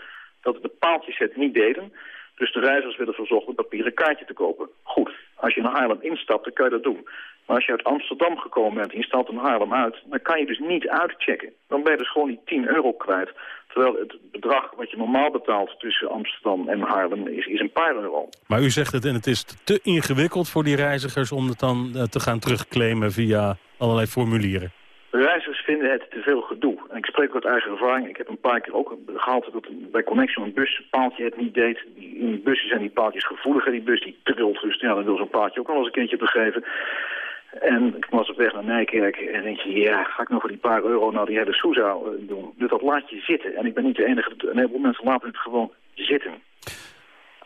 dat de paaltjes het niet deden. Dus de reizigers werden verzocht een papieren kaartje te kopen. Goed, als je naar Haarlem instapt, dan kan je dat doen. Maar als je uit Amsterdam gekomen bent en je stapt in Haarlem uit... dan kan je dus niet uitchecken. Dan ben je dus gewoon die 10 euro kwijt. Terwijl het bedrag wat je normaal betaalt tussen Amsterdam en Haarlem is, is een paar euro. Maar u zegt het en het is te ingewikkeld voor die reizigers... om het dan uh, te gaan terugclaimen via allerlei formulieren. De reizigers vinden het te veel gedoe. En ik spreek uit eigen ervaring. Ik heb een paar keer ook gehaald dat bij Connection een buspaaltje het niet deed. Die, in bussen zijn die paaltjes gevoeliger. Die bus die trilt, dus ja, dan wil zo'n paaltje ook wel eens een keertje begeven. En ik was op weg naar Nijkerk en denk je, ja, ga ik nog voor die paar euro nou die hele Sousa doen? Dus dat laat je zitten. En ik ben niet de enige, een heleboel mensen laten het gewoon zitten.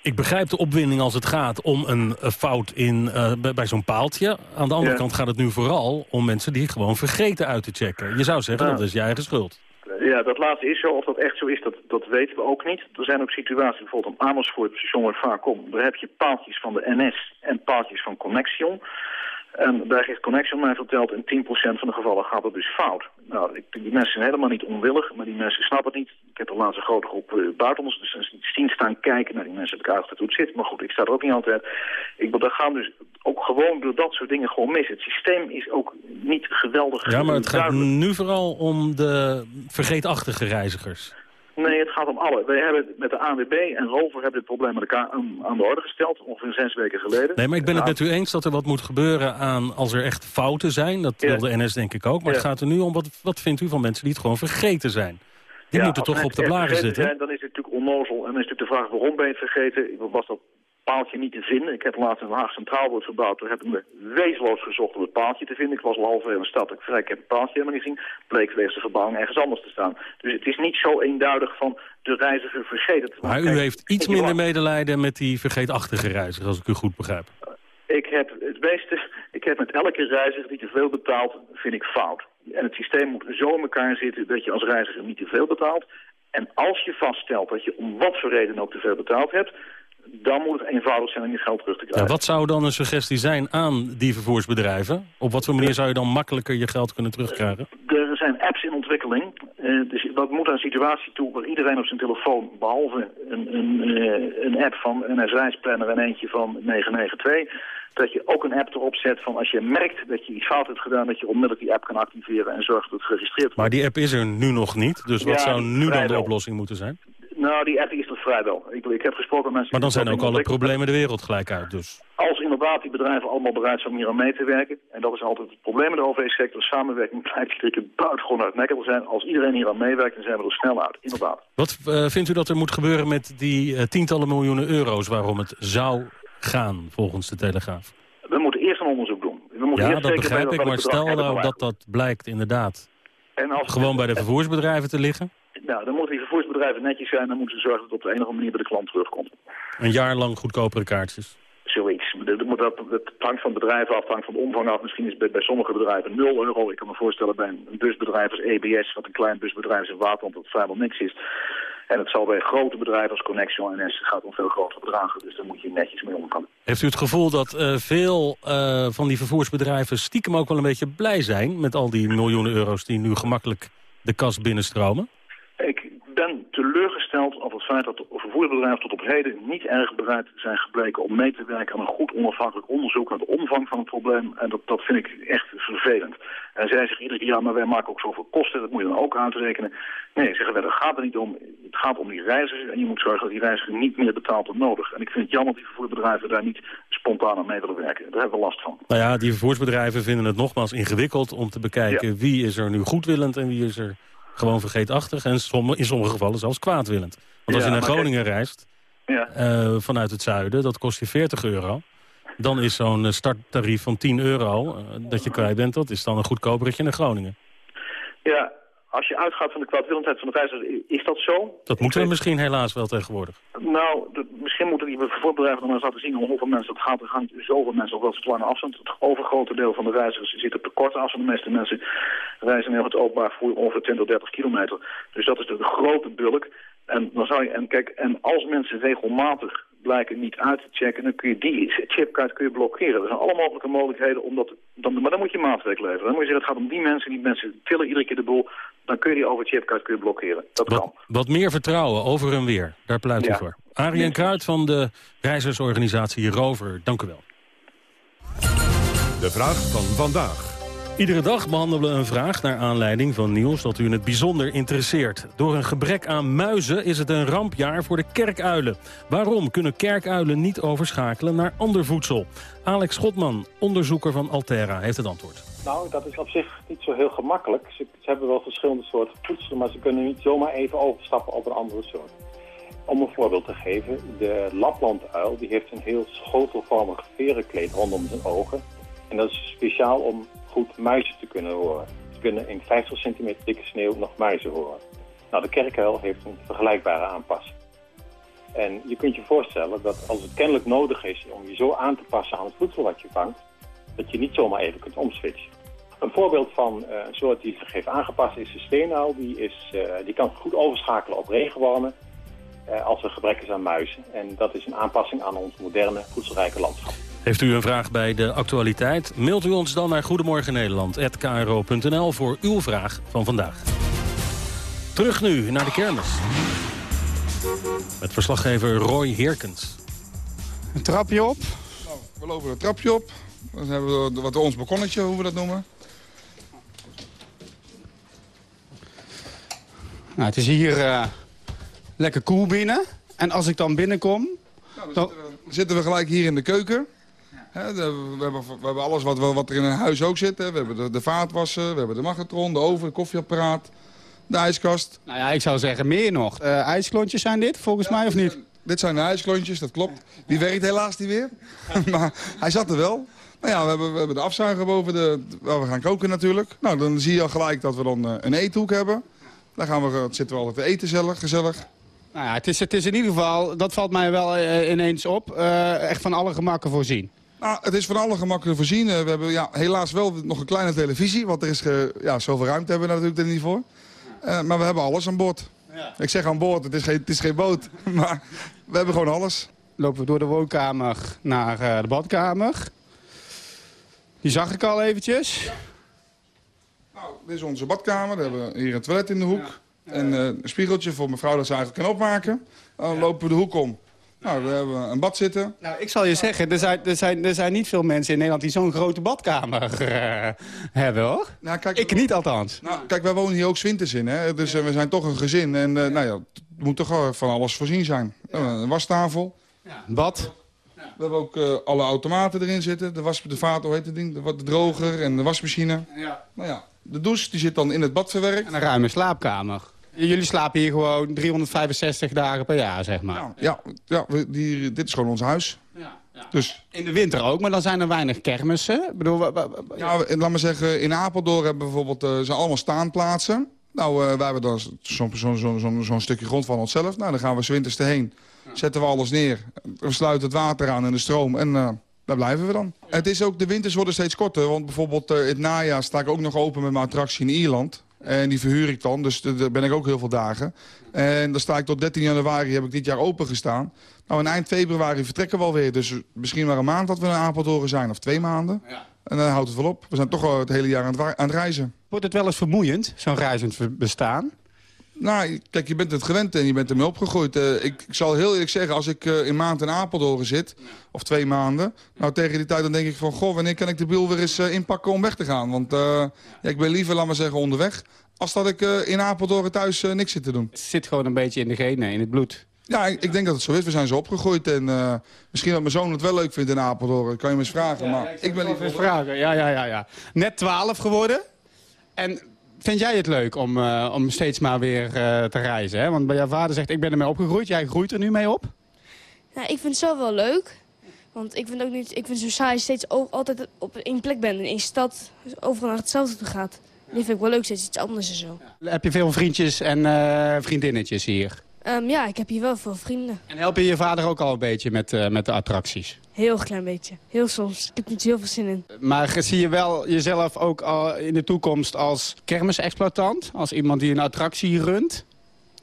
Ik begrijp de opwinding als het gaat om een fout in, uh, bij zo'n paaltje. Aan de andere ja. kant gaat het nu vooral om mensen die gewoon vergeten uit te checken. Je zou zeggen, ja. dat is je eigen schuld. Ja, dat laatste is zo. Of dat echt zo is, dat, dat weten we ook niet. Er zijn ook situaties, bijvoorbeeld om Amersfoort, station waar vaak kom. Daar heb je paaltjes van de NS en paaltjes van Connection. En daar heeft Connection mij verteld, in 10% van de gevallen gaat het dus fout. Nou, die mensen zijn helemaal niet onwillig, maar die mensen snappen het niet. Ik heb er laatst een grote groep uh, buitenlanders, dus zien staan kijken naar die mensen het kaart hoe het zit. Maar goed, ik sta er ook niet altijd. Ik, daar gaan dus ook gewoon door dat soort dingen gewoon mis. Het systeem is ook niet geweldig Ja, maar het gaat nu vooral om de vergeetachtige reizigers. Nee, het gaat om alle. Wij hebben met de ANWB en Rover hebben dit probleem met elkaar aan, de orde gesteld, ongeveer zes weken geleden. Nee, maar ik ben het met u eens dat er wat moet gebeuren aan als er echt fouten zijn. Dat wil de NS denk ik ook. Maar het gaat er nu om, wat, wat vindt u van mensen die het gewoon vergeten zijn? Die Ja, moeten toch op de blaren zitten? Zijn, dan is het natuurlijk onnozel. En dan is natuurlijk de vraag waarom ben je het vergeten? Was dat paaltje niet te vinden? Ik heb laatst een Haag Centraal wordt verbouwd. Toen heb ik me wezenloos gezocht om het paaltje te vinden. Ik was al in de stad. Ik vrij, ik heb het paaltje helemaal niet gezien. Bleek wegens de verbouwing ergens anders te staan. Dus het is niet zo eenduidig van de reiziger vergeten. te Maar u heeft iets minder medelijden met die vergeetachtige reiziger, als ik u goed begrijp. Ik heb het meeste, ik heb met elke reiziger die te veel betaalt, vind ik fout. En het systeem moet zo in elkaar zitten dat je als reiziger niet te veel betaalt. En als je vaststelt dat je om wat voor reden ook te veel betaald hebt, dan moet het eenvoudig zijn om je geld terug te Ja, krijgen. wat zou dan een suggestie zijn aan die vervoersbedrijven? Op wat voor manier zou je dan makkelijker je geld kunnen terugkrijgen? Er zijn apps in ontwikkeling. Eh, dus dat moet een situatie toe waar iedereen op zijn telefoon, behalve een, een, eh, een app van NS Reisplanner en eentje van 992, dat je ook een app erop zet van als je merkt dat je iets fout hebt gedaan, dat je onmiddellijk die app kan activeren en zorgt dat het geregistreerd wordt. Maar die app is er nu nog niet. Dus wat Ja, zou nu dan de oplossing moeten zijn? Nou, die app is er vrijwel. Ik, ik heb gesproken met mensen... Maar dan zijn dat ook alle problemen de wereld gelijk uit. Dus. Als inderdaad die bedrijven allemaal bereid zijn om hier aan mee te werken... en dat is altijd het probleem met de OV-sector... samenwerking blijkt iedere keer buitengewoon zijn. Als iedereen hier aan meewerkt, dan zijn we er snel uit. Inderdaad. Wat eh, vindt u dat er moet gebeuren met die eh, tientallen miljoenen euro's... waarom het zou gaan, volgens de Telegraaf? We moeten eerst een onderzoek doen. We moeten Ja, eerst dat begrijp ik. Maar stel nou dat dat blijkt inderdaad En als, gewoon bij de vervoersbedrijven te liggen... Nou, dan moeten vervoersbedrijven netjes zijn... dan moeten ze zorgen dat het op de enige manier bij de klant terugkomt. een jaar lang goedkopere kaartjes. Zoiets. Dat, dat, het hangt van bedrijf af, het hangt van de omvang af. Misschien is bij, bij sommige bedrijven 0 euro. Ik kan me voorstellen bij een busbedrijf als EBS, wat een klein busbedrijf is in Waterland, dat vrijwel niks is. En het zal bij grote bedrijven als Connection NS gaat om veel grotere bedragen. Dus daar moet je netjes mee omgaan. Heeft u het gevoel dat eh, veel eh, van die vervoersbedrijven stiekem ook wel een beetje blij zijn... met al die miljoenen euro's die nu gemakkelijk de kas binnenstromen? Ik ben teleurgesteld over het feit dat de vervoersbedrijven tot op heden niet erg bereid zijn gebleken om mee te werken aan een goed onafhankelijk onderzoek naar de omvang van het probleem. En dat, dat vind ik echt vervelend. En zij zeggen iedere keer, ja, maar wij maken ook zoveel kosten, dat moet je dan ook uitrekenen. Nee, zeggen wij, dat gaat er niet om. Het gaat om die reizigers en je moet zorgen dat die reiziger niet meer betaalt dan nodig. En ik vind het jammer dat die vervoersbedrijven daar niet spontaan aan mee willen werken. Daar hebben we last van. Nou ja, die vervoersbedrijven vinden het nogmaals ingewikkeld om te bekijken... wie is er nu goedwillend en wie is er gewoon vergeetachtig... en somm- in sommige gevallen zelfs kwaadwillend. Want als Ja, je naar kijk- Groningen reist, Ja. eh, vanuit het zuiden, dat kost je 40 euro... dan is zo'n eh, starttarief van 10 euro eh, dat je kwijt bent... dat is dan een goedkoperetje naar Groningen. Ja, als je uitgaat van de kwaadwillendheid van de reiziger, is dat zo? Dat moeten we misschien helaas wel tegenwoordig. Nou, de- misschien moeten die vervoerbedrijven nog maar eens laten zien om hoeveel mensen het gaat. Er gaan zoveel mensen op wel lange afstand. Het overgrote deel van de reizigers zit op de korte afstand. De meeste mensen reizen heel het openbaar vervoer ongeveer 20, 30 kilometer. Dus dat is de, de grote bulk. En, dan zou je, en, kijk, en als mensen regelmatig blijken niet uit te checken, dan kun je die chipkaart kun je blokkeren. Er zijn alle mogelijke mogelijkheden om dat... Dan, maar dan moet je maatregelen leveren. Dan moet je zeggen, het gaat om die mensen, die mensen tillen iedere keer de boel. Dan kun je die over chipkaart kun je blokkeren. Dat kan. Wat, wat meer vertrouwen over en weer, daar pleit u Ja. voor. Arjen Kruid van de reizigersorganisatie Rover, dank u wel. De vraag van vandaag. Iedere dag behandelen we een vraag naar aanleiding van nieuws dat u in het bijzonder interesseert. Door een gebrek aan muizen is het een rampjaar voor de kerkuilen. Waarom kunnen kerkuilen niet overschakelen naar ander voedsel? Alex Schotman, onderzoeker van Altera, heeft het antwoord. Nou, dat is op zich niet zo heel gemakkelijk. Ze, hebben wel verschillende soorten voedsel, maar ze kunnen niet zomaar even overstappen op een andere soort. Om een voorbeeld te geven, de Laplanduil die heeft een heel schotelvormig verenkleed rondom zijn ogen. En dat is speciaal om goed muizen te kunnen horen. Ze kunnen in 50 centimeter dikke sneeuw nog muizen horen. Nou, de kerkuil heeft een vergelijkbare aanpassing. En je kunt je voorstellen dat als het kennelijk nodig is om je zo aan te passen aan het voedsel wat je vangt, dat je niet zomaar even kunt omswitchen. Een voorbeeld van eh, een soort die zich heeft aangepast is de steenuil. Die, is, eh, die kan goed overschakelen op regenwormen eh, als er gebrek is aan muizen. En dat is een aanpassing aan ons moderne voedselrijke landschap. Heeft u een vraag bij de actualiteit? Mailt u ons dan naar Goedemorgen Nederland@kro.nl voor uw vraag van vandaag. Terug nu naar de kermis. Met verslaggever Roy Heerkens. Een trapje op. Nou, we lopen het trapje op. Dan hebben we wat ons balkonnetje, hoe we dat noemen. Nou, het is hier eh, lekker koel binnen. En als ik dan binnenkom... Nou, dan, zitten we gelijk hier in de keuken. De- we, hebben, we hebben alles wat, wat er in een huis ook zit. Hè. We hebben de, de vaatwasser, we hebben de magnetron, de oven, de koffieapparaat, de ijskast. Nou ja, ik zou zeggen meer nog. Eh ijsklontjes zijn dit, volgens mij, of niet? Dit zijn de ijsklontjes, dat klopt. Die werkt helaas niet meer. maar hij zat er wel. Nou ja, we hebben, we hebben de afzuiger boven de, waar we gaan koken natuurlijk. Nou, dan zie je al gelijk dat we dan eh, een eethoek hebben. Daar gaan we, eh, zitten we altijd te eten gezellig. gezellig. Nou ja, het is, het is in ieder geval, dat valt mij wel ineens op, echt van alle gemakken voorzien. Nou, het is van alle gemakken voorzien. Eh, We hebben ja, helaas wel nog een kleine televisie. Want er is ge- ja, zoveel ruimte hebben we natuurlijk er niet voor. Eh, maar we hebben alles aan boord. Ik zeg aan boord, het is geen, het is geen boot. maar we hebben gewoon alles. Lopen we door de woonkamer naar eh, de badkamer. Die zag ik al eventjes. Dit is onze badkamer. We hebben hier een toilet in de hoek. En een spiegeltje voor mevrouw dat ze eigenlijk kan opmaken. Dan lopen we de hoek om. Nou, we hebben een bad zitten. Nou, ik zal je zeggen, er zijn, er zijn, er zijn niet veel mensen in Nederland die zo'n grote badkamer eh, hebben, hoor. Nou, kijk, ik niet althans. Nou, kijk, wij wonen hier ook 's winters in. Hè? Dus eh, we zijn toch een gezin. En eh, nou ja, het moet toch van alles voorzien zijn. Eh, Een wastafel. Bad. We hebben ook alle automaten erin zitten. De, was, de vaat, hoe heet het ding? De droger en de wasmachine. Ja. Nou ja, de douche die zit dan in het bad verwerkt. En een ruime slaapkamer. Jullie slapen hier gewoon 365 dagen per jaar, zeg maar. Ja, ja we- die, dit is gewoon ons huis. Dus, In de winter ook, maar dan zijn er weinig kermissen. Ik bedoel, ja, laat maar zeggen, in Apeldoorn hebben we bijvoorbeeld zijn allemaal staanplaatsen. Nou, eh, wij hebben dan zo'n zo, zo, zo, zo'n stukje grond van onszelf. Nou, dan gaan we winters erheen. Zetten we alles neer. We sluiten het water aan en de stroom. En eh, daar blijven we dan. Het is ook, de winters worden steeds korter. Want bijvoorbeeld in het najaar sta ik ook nog open met mijn attractie in Ierland. En die verhuur ik dan, dus daar ben ik ook heel veel dagen. En dan sta ik tot 13 januari, heb ik dit jaar open gestaan. Nou, en eind februari vertrekken we alweer. Dus misschien maar een maand dat we in Apeldoorn zijn, of twee maanden. En dan houdt het wel op. We zijn toch wel het hele jaar aan het, aan het reizen. Wordt het wel eens vermoeiend, zo'n reizend bestaan? Nou, kijk, je bent het gewend en je bent ermee opgegroeid. Eh, ik, ik zal heel eerlijk zeggen, als ik eh, een maand in Apeldoorn zit, of twee maanden... nou, tegen die tijd dan denk ik van, goh, wanneer kan ik de biel weer eens eh, inpakken om weg te gaan? Want eh, ja, ik ben liever, laat maar zeggen, onderweg... als dat ik eh, in Apeldoorn thuis eh, niks zit te doen. Het zit gewoon een beetje in de genen, in het bloed. Ja, ik, ik denk dat het zo is. We zijn zo opgegroeid en eh, misschien dat mijn zoon het wel leuk vindt in Apeldoorn. Kan je me eens vragen, maar ik ben liever... Even vragen, ja, ja, ja, ja. Net 12 geworden. En vind jij het leuk om, eh, om steeds maar weer eh, te reizen? Hè? Want bij jouw vader zegt, ik ben ermee opgegroeid. Jij groeit er nu mee op? Nou, ik vind het zelf wel leuk. Want ik vind ook niet, ik vind zo saai steeds altijd op één plek bent. In één stad, dus overal naar hetzelfde toe gaat. Die vind ik wel leuk, steeds iets anders en zo. Heb je veel vriendjes en eh, vriendinnetjes hier? Ehm, ja, ik heb hier wel veel vrienden. En help je je vader ook al een beetje met, eh, met de attracties? Heel klein beetje. Heel soms. Ik heb niet heel veel zin in. Maar zie je wel jezelf ook al in de toekomst als kermisexploitant? Als iemand die een attractie runt?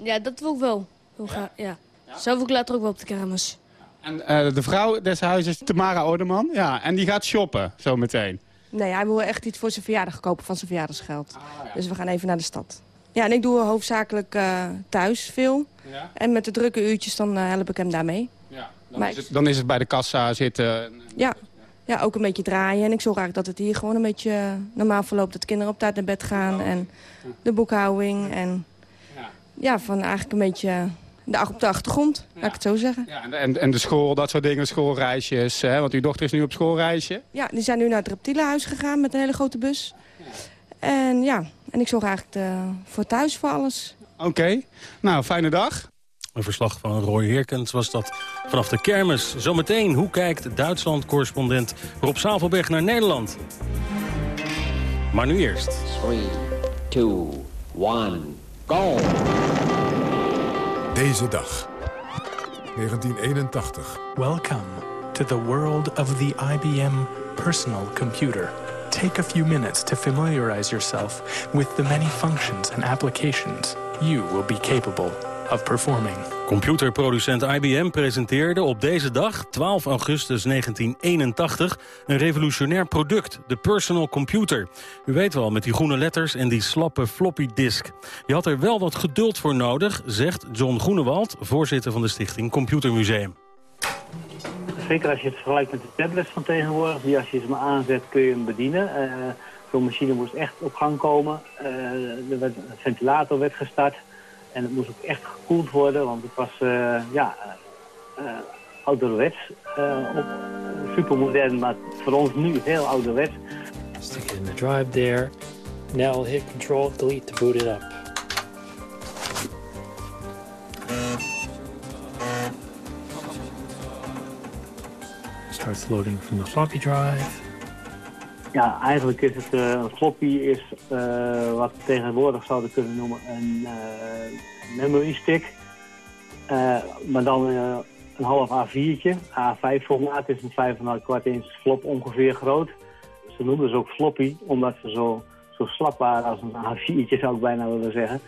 Ja, dat wil ik wel. Heel graag, ja. Zo wil ik later ook wel op de kermis. En eh, de vrouw des huizes, Tamara Ordeman, ja, en die gaat shoppen zometeen. Nee, hij wil echt iets voor zijn verjaardag kopen van zijn verjaardagsgeld. Dus we gaan even naar de stad. Ja, en ik doe hoofdzakelijk eh, thuis veel. En met de drukke uurtjes dan eh, help ik hem daarmee. Dan, Maar is het, dan is het bij de kassa zitten. Ja. ja, ook een beetje draaien. En ik zorg eigenlijk dat het hier gewoon een beetje eh, normaal verloopt. Dat de kinderen op tijd naar bed gaan. En de boekhouding. En ja, van eigenlijk een beetje de, op de achtergrond, laat ik het zo zeggen. Ja, en, en, en de school, dat soort dingen, schoolreisjes. Hè? Want uw dochter is nu op schoolreisje. Ja, die zijn nu naar het reptielenhuis gegaan met een hele grote bus. En ja, en ik zorg eigenlijk de, voor thuis voor alles. Oké, nou, fijne dag. Een verslag van Roy Heerkens was dat vanaf de kermis. Zometeen, hoe kijkt Duitsland-correspondent Rob Zavelberg naar Nederland? Maar nu eerst. 3, 2, 1, go! Deze dag. 1981. Welcome to the world of the IBM personal computer. Take a few minutes to familiarize yourself with the many functions and applications you will be capable of performing. Computerproducent IBM presenteerde op deze dag, 12 augustus 1981, een revolutionair product, de personal computer. U weet wel, met die groene letters en die slappe floppy disk. Je had er wel wat geduld voor nodig, zegt John Groenewald, voorzitter van de stichting Computermuseum. Zeker als je het vergelijkt met de tablets van tegenwoordig, die als je ze maar aanzet kun je hem bedienen. Eh, Zo'n machine moest echt op gang komen. Eh, er werd, een ventilator werd gestart. En het moest ook echt gekoeld worden, want het was ja, ouderwets. op, super modern, maar voor ons nu heel ouderwets. Stick in the drive there. Now hit control delete to boot it up. Starts loading from the floppy drive. Ja, eigenlijk is het uh, een floppy is uh, wat we tegenwoordig zouden kunnen noemen een uh, memory stick. maar dan een half A4'tje. A5 formaat is een 5,5 kwart inch flop ongeveer groot. Ze noemen ze ook floppy, omdat ze zo, zo slap waren als een A4'tje zou ik bijna willen zeggen.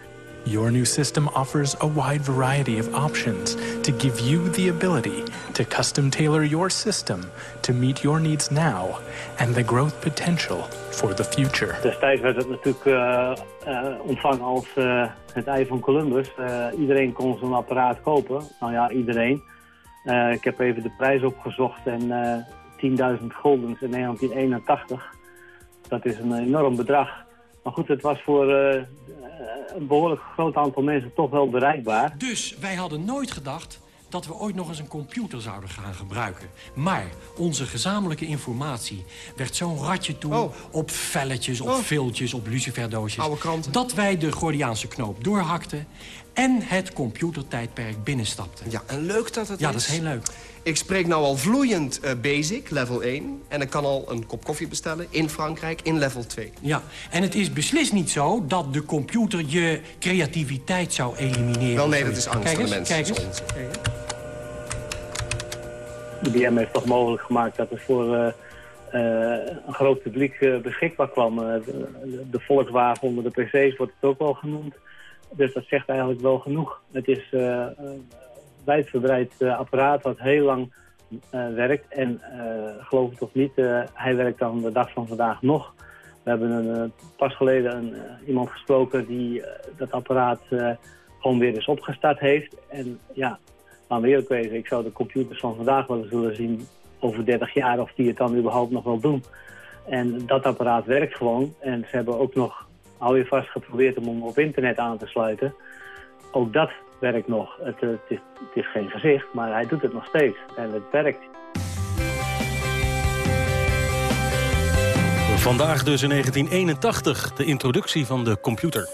Your new system offers a wide variety of options to give you the ability to custom tailor your system to meet your needs now and the growth potential for the future. Destijds werd het natuurlijk uh, uh, ontvangen als uh, het ei van Columbus. iedereen kon zo'n apparaat kopen. Nou ja, iedereen. ik heb even de prijs opgezocht en 10.000 guldens in 1981. Dat is een enorm bedrag. Maar goed, het was voor uh, een behoorlijk groot aantal mensen toch wel bereikbaar. Dus wij hadden nooit gedacht dat we ooit nog eens een computer zouden gaan gebruiken. Maar onze gezamenlijke informatie werd zo'n ratje toe... Oh. op velletjes, op oh. viltjes, op luciferdoosjes... dat wij de Gordiaanse knoop doorhakten... en het computertijdperk binnenstapten. Ja, en leuk dat het ja, is. Ja, dat is heel leuk. Ik spreek nou al vloeiend uh, basic, level 1. En ik kan al een kop koffie bestellen in Frankrijk in level 2. Ja, en het is beslist niet zo dat de computer je creativiteit zou elimineren. Wel nee, dat is angst voor de mensen. Kijk eens. De BM heeft toch mogelijk gemaakt dat het voor uh, uh, een groot publiek beschikbaar kwam. De, de, Volkswagen onder de pc's wordt het ook wel genoemd. Dus dat zegt eigenlijk wel genoeg. Het is wijdverbreid uh, apparaat wat heel lang werkt. En geloof het of niet, hij werkt dan de dag van vandaag nog. We hebben een, pas geleden een, iemand gesproken die dat apparaat gewoon weer eens opgestart heeft. En ja, laten we eerlijk wezen, ik zou de computers van vandaag wel eens willen zien over 30 jaar of die het dan überhaupt nog wel doen. En dat apparaat werkt gewoon. En ze hebben ook nog, je vast, geprobeerd om hem op internet aan te sluiten. Ook dat werkt nog. Het, het, is, het is geen gezicht, maar hij doet het nog steeds. En het werkt. Vandaag dus in 1981, de introductie van de computer.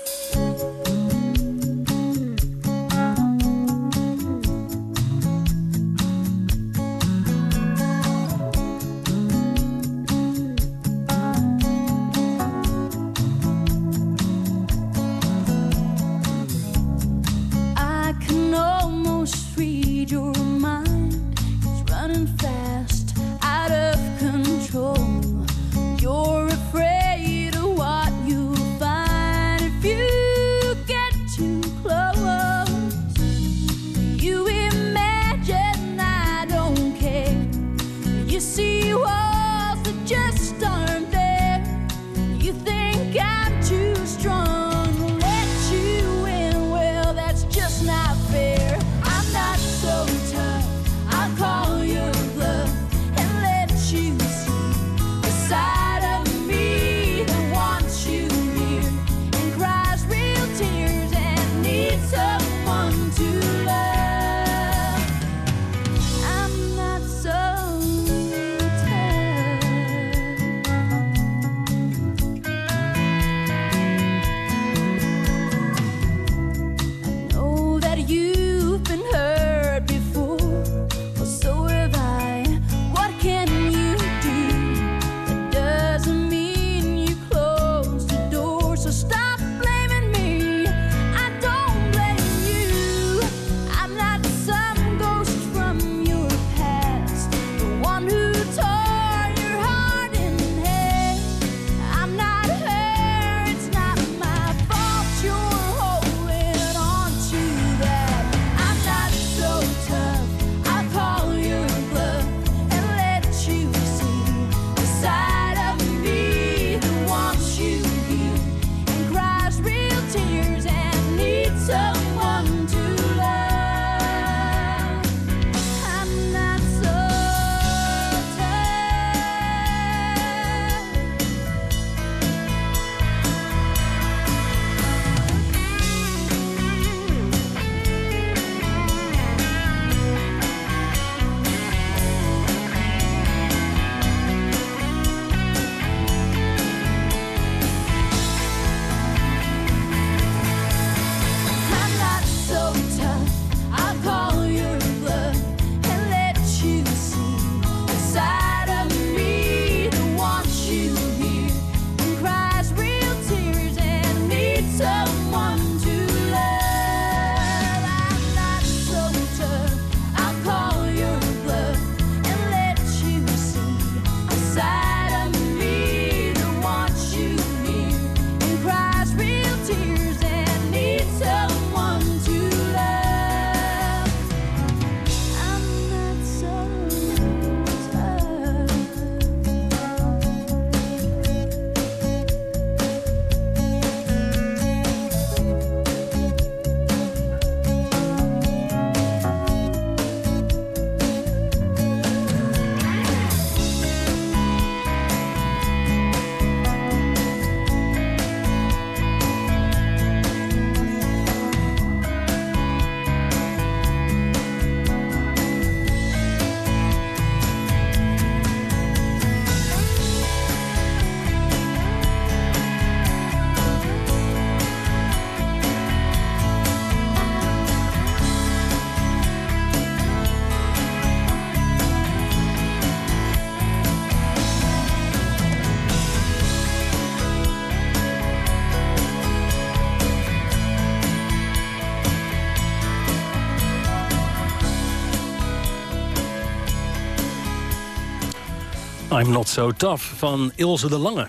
I'm not so tough van Ilse de Lange.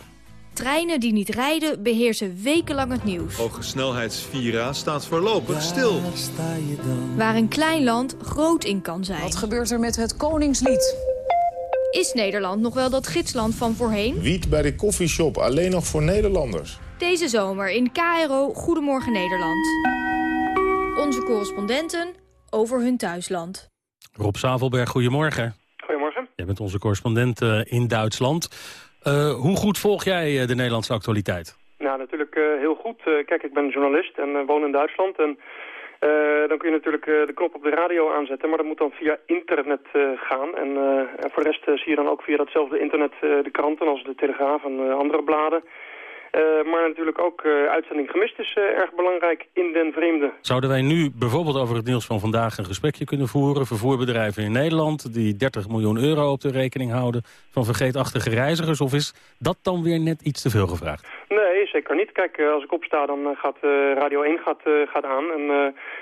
Treinen die niet rijden beheersen wekenlang het nieuws. Hoge snelheidsvira staat voorlopig stil. Waar een klein land groot in kan zijn. Wat gebeurt er met het Koningslied? Is Nederland nog wel dat gidsland van voorheen? Wiet bij de koffieshop alleen nog voor Nederlanders. Deze zomer in KRO Goedemorgen Nederland. Onze correspondenten over hun thuisland. Rob Zavelberg, goedemorgen. Jij bent onze correspondent uh, in Duitsland. Uh, hoe goed volg jij uh, de Nederlandse actualiteit? Nou, natuurlijk heel goed. kijk, ik ben journalist en woon in Duitsland. En dan kun je natuurlijk de knop op de radio aanzetten, maar dat moet dan via internet gaan. En, en, voor de rest zie je dan ook via datzelfde internet de kranten als de Telegraaf en andere bladen. Uh, maar natuurlijk ook uh, uitzending gemist is uh, erg belangrijk in den vreemde. Zouden wij nu bijvoorbeeld over het nieuws van vandaag een gesprekje kunnen voeren? Vervoerbedrijven in Nederland die 30 miljoen euro op de rekening houden van vergeetachtige reizigers? Of is dat dan weer net iets te veel gevraagd? Nee, zeker niet. Kijk, als ik opsta dan gaat Radio 1 gaat, gaat aan. En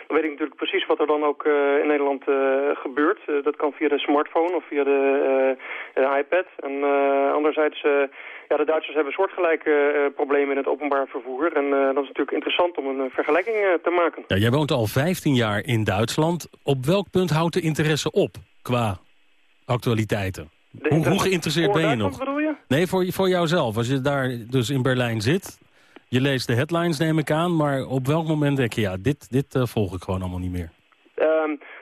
dan weet ik natuurlijk precies wat er dan ook in Nederland gebeurt. dat kan via de smartphone of via de, de iPad. En anderzijds ja, de Duitsers hebben soortgelijke uh, problemen in het openbaar vervoer. En uh, dat is natuurlijk interessant om een uh, vergelijking te maken. Ja, jij woont al 15 jaar in Duitsland. Op welk punt houdt de interesse op qua actualiteiten? Hoe, hoe, geïnteresseerd ben je nog? je? Nee, voor, voor jouzelf. Als je daar dus in Berlijn zit, je leest de headlines neem ik aan. Maar op welk moment denk je, ja, dit, dit volg ik gewoon allemaal niet meer?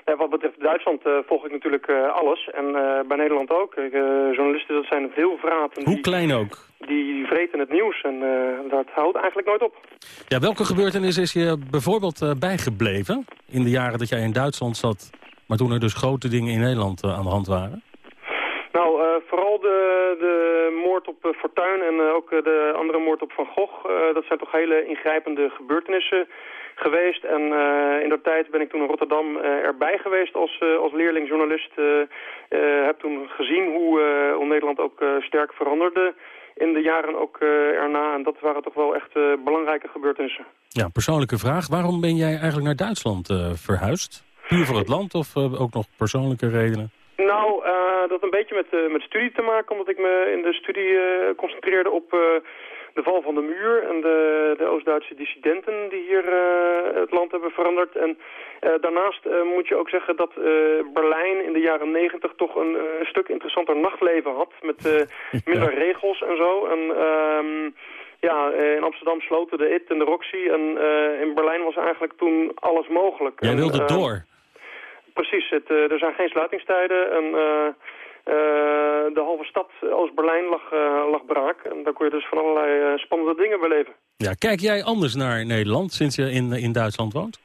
Um, wat betreft Duitsland uh, volg ik natuurlijk uh, alles. En uh, bij Nederland ook. journalisten, dat zijn veel vraten. Hoe klein ook? Die vreten het nieuws en dat houdt eigenlijk nooit op. Ja, welke gebeurtenis is je bijvoorbeeld bijgebleven in de jaren dat jij in Duitsland zat... maar toen er dus grote dingen in Nederland aan de hand waren? Nou, vooral de, de moord op Fortuyn en ook de andere moord op Van Gogh. dat zijn toch hele ingrijpende gebeurtenissen geweest. En uh, in dat tijd ben ik toen in Rotterdam uh, erbij geweest als, uh, als leerlingjournalist. heb toen gezien hoe, hoe Nederland ook sterk veranderde in de jaren ook erna. En dat waren toch wel echt belangrijke gebeurtenissen. Ja, persoonlijke vraag. Waarom ben jij eigenlijk naar Duitsland verhuisd? Puur voor het land of ook nog persoonlijke redenen? Nou, dat had een beetje met, met studie te maken, omdat ik me in de studie concentreerde op de val van de muur en de, de Oost-Duitse dissidenten die hier uh, het land hebben veranderd. En uh, daarnaast uh, moet je ook zeggen dat Berlijn in de jaren negentig toch een, een, stuk interessanter nachtleven had. Met minder regels en zo. En um, ja, in Amsterdam sloten de IT en de Roxy. En in Berlijn was eigenlijk toen alles mogelijk. Jij wilde en, door? Precies, het, er zijn geen sluitingstijden en... Uh, de halve stad Oost-Berlijn lag, uh, lag braak. En daar kon je dus van allerlei uh, spannende dingen beleven. Ja, kijk jij anders naar Nederland sinds je in, in Duitsland woont?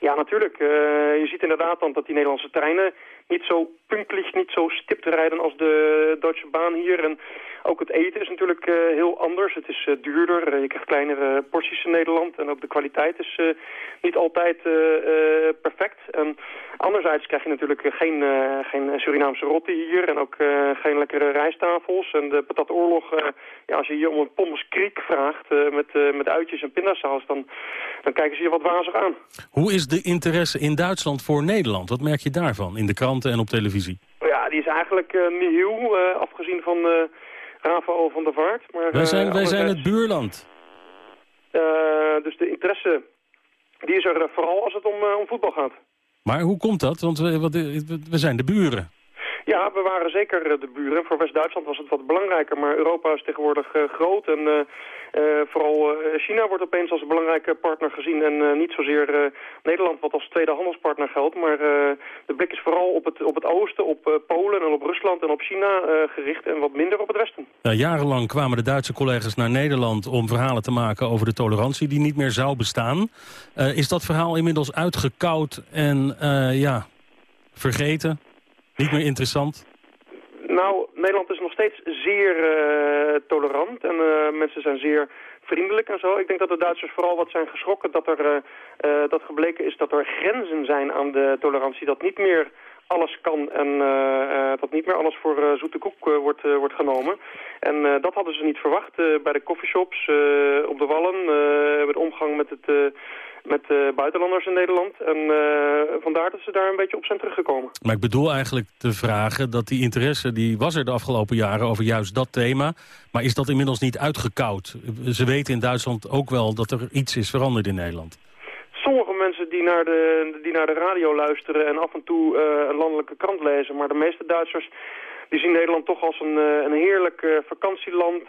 Ja, natuurlijk. je ziet inderdaad dan dat die Nederlandse treinen niet zo puntelijk, niet zo stipt rijden als de Duitse baan hier. En ook het eten is natuurlijk uh, heel anders. Het is uh, duurder, uh, je krijgt kleinere porties in Nederland. En ook de kwaliteit is niet altijd perfect. En anderzijds krijg je natuurlijk geen, geen Surinaamse rotti hier. En ook geen lekkere rijsttafels. En de patatoorlog, ja, als je hier om een pommes kriek vraagt met, met uitjes en pindasaus... Dan, dan kijken ze je wat wazig aan. Hoe is de interesse in Duitsland voor Nederland? Wat merk je daarvan in de kranten en op televisie? Ja, die is eigenlijk nieuw, afgezien van Rafael van der Vaart. Maar, wij zijn, wij zijn het buurland. Uh, dus de interesse die is er vooral als het om, om voetbal gaat. Maar hoe komt dat? Want we, we zijn de buren. Ja, we waren zeker de buren. Voor West-Duitsland was het wat belangrijker. Maar Europa is tegenwoordig uh, groot. En uh, vooral China wordt opeens als een belangrijke partner gezien. En niet zozeer Nederland wat als tweede handelspartner geldt. Maar de blik is vooral op het, op het oosten, op Polen en op Rusland en op China gericht. En wat minder op het westen. Ja, jarenlang kwamen de Duitse collega's naar Nederland om verhalen te maken over de tolerantie die niet meer zou bestaan. is dat verhaal inmiddels uitgekoud en ja, vergeten? Niet meer interessant? Nou, Nederland is nog steeds zeer uh, tolerant en uh, mensen zijn zeer vriendelijk en zo. Ik denk dat de Duitsers vooral wat zijn geschrokken dat er uh, dat gebleken is dat er grenzen zijn aan de tolerantie. Dat niet meer alles kan en dat niet meer alles voor zoete koek wordt, wordt genomen. En dat hadden ze niet verwacht bij de coffeeshops, op de Wallen, de omgang met het met buitenlanders in Nederland. En vandaar dat ze daar een beetje op zijn teruggekomen. Maar ik bedoel eigenlijk te vragen dat die interesse... die was er de afgelopen jaren over juist dat thema. Maar is dat inmiddels niet uitgekoud? Ze weten in Duitsland ook wel dat er iets is veranderd in Nederland. Die naar de, die naar de radio luisteren en af en toe uh, een landelijke krant lezen. Maar de meeste Duitsers die zien Nederland toch als een, een heerlijk vakantieland...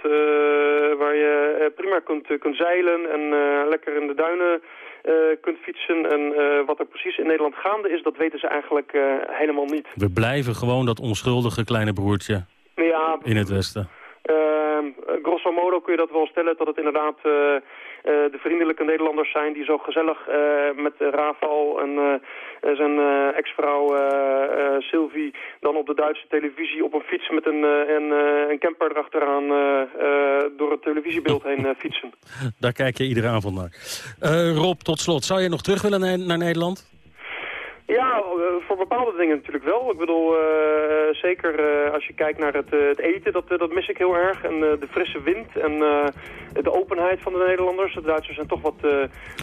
waar je prima kunt, kunt zeilen en lekker in de duinen uh, kunt fietsen. En uh, wat er precies in Nederland gaande is, dat weten ze eigenlijk uh, helemaal niet. We blijven gewoon dat onschuldige kleine broertje ja, in het Westen. grosso modo kun je dat wel stellen dat het inderdaad eh, de vriendelijke Nederlanders zijn die zo gezellig eh, met Rafael en eh, zijn ex-vrouw Sylvie dan op de Duitse televisie op een fiets met een, een, een camper erachteraan door het televisiebeeld heen fietsen. Daar kijk je iedere avond naar. Rob, tot slot, zou je nog terug willen naar Nederland? Ja, voor bepaalde dingen natuurlijk wel. Ik bedoel, uh, zeker uh, als je kijkt naar het, uh, het eten, dat, dat mis ik heel erg. En de frisse wind en de openheid van de Nederlanders. De Duitsers zijn toch wat,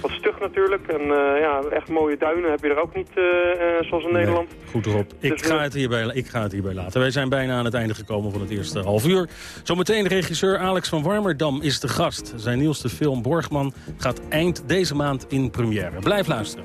wat stug natuurlijk. En ja, echt mooie duinen heb je er ook niet, zoals in Nederland. Goed erop. Ik, dus, ga het hierbij, ik ga het hierbij laten. Wij zijn bijna aan het einde gekomen van het eerste half uur. Zometeen regisseur Alex van Warmerdam is de gast. Zijn nieuwste film Borgman gaat eind deze maand in première. Blijf luisteren.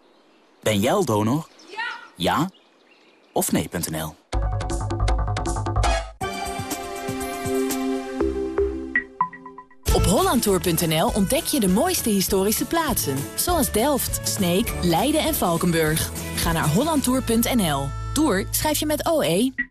Ben jij al donor? Ja. Ja of nee.nl. Op hollandtour.nl ontdek je de mooiste historische plaatsen. Zoals Delft, Sneek, Leiden en Valkenburg. Ga naar hollandtour.nl. Tour schrijf je met OE.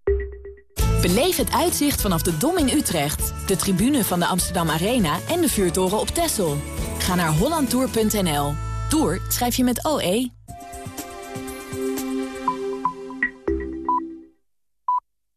Beleef het uitzicht vanaf de Dom in Utrecht, de tribune van de Amsterdam Arena en de vuurtoren op Texel. Ga naar hollandtour.nl. Tour schrijf je met OE.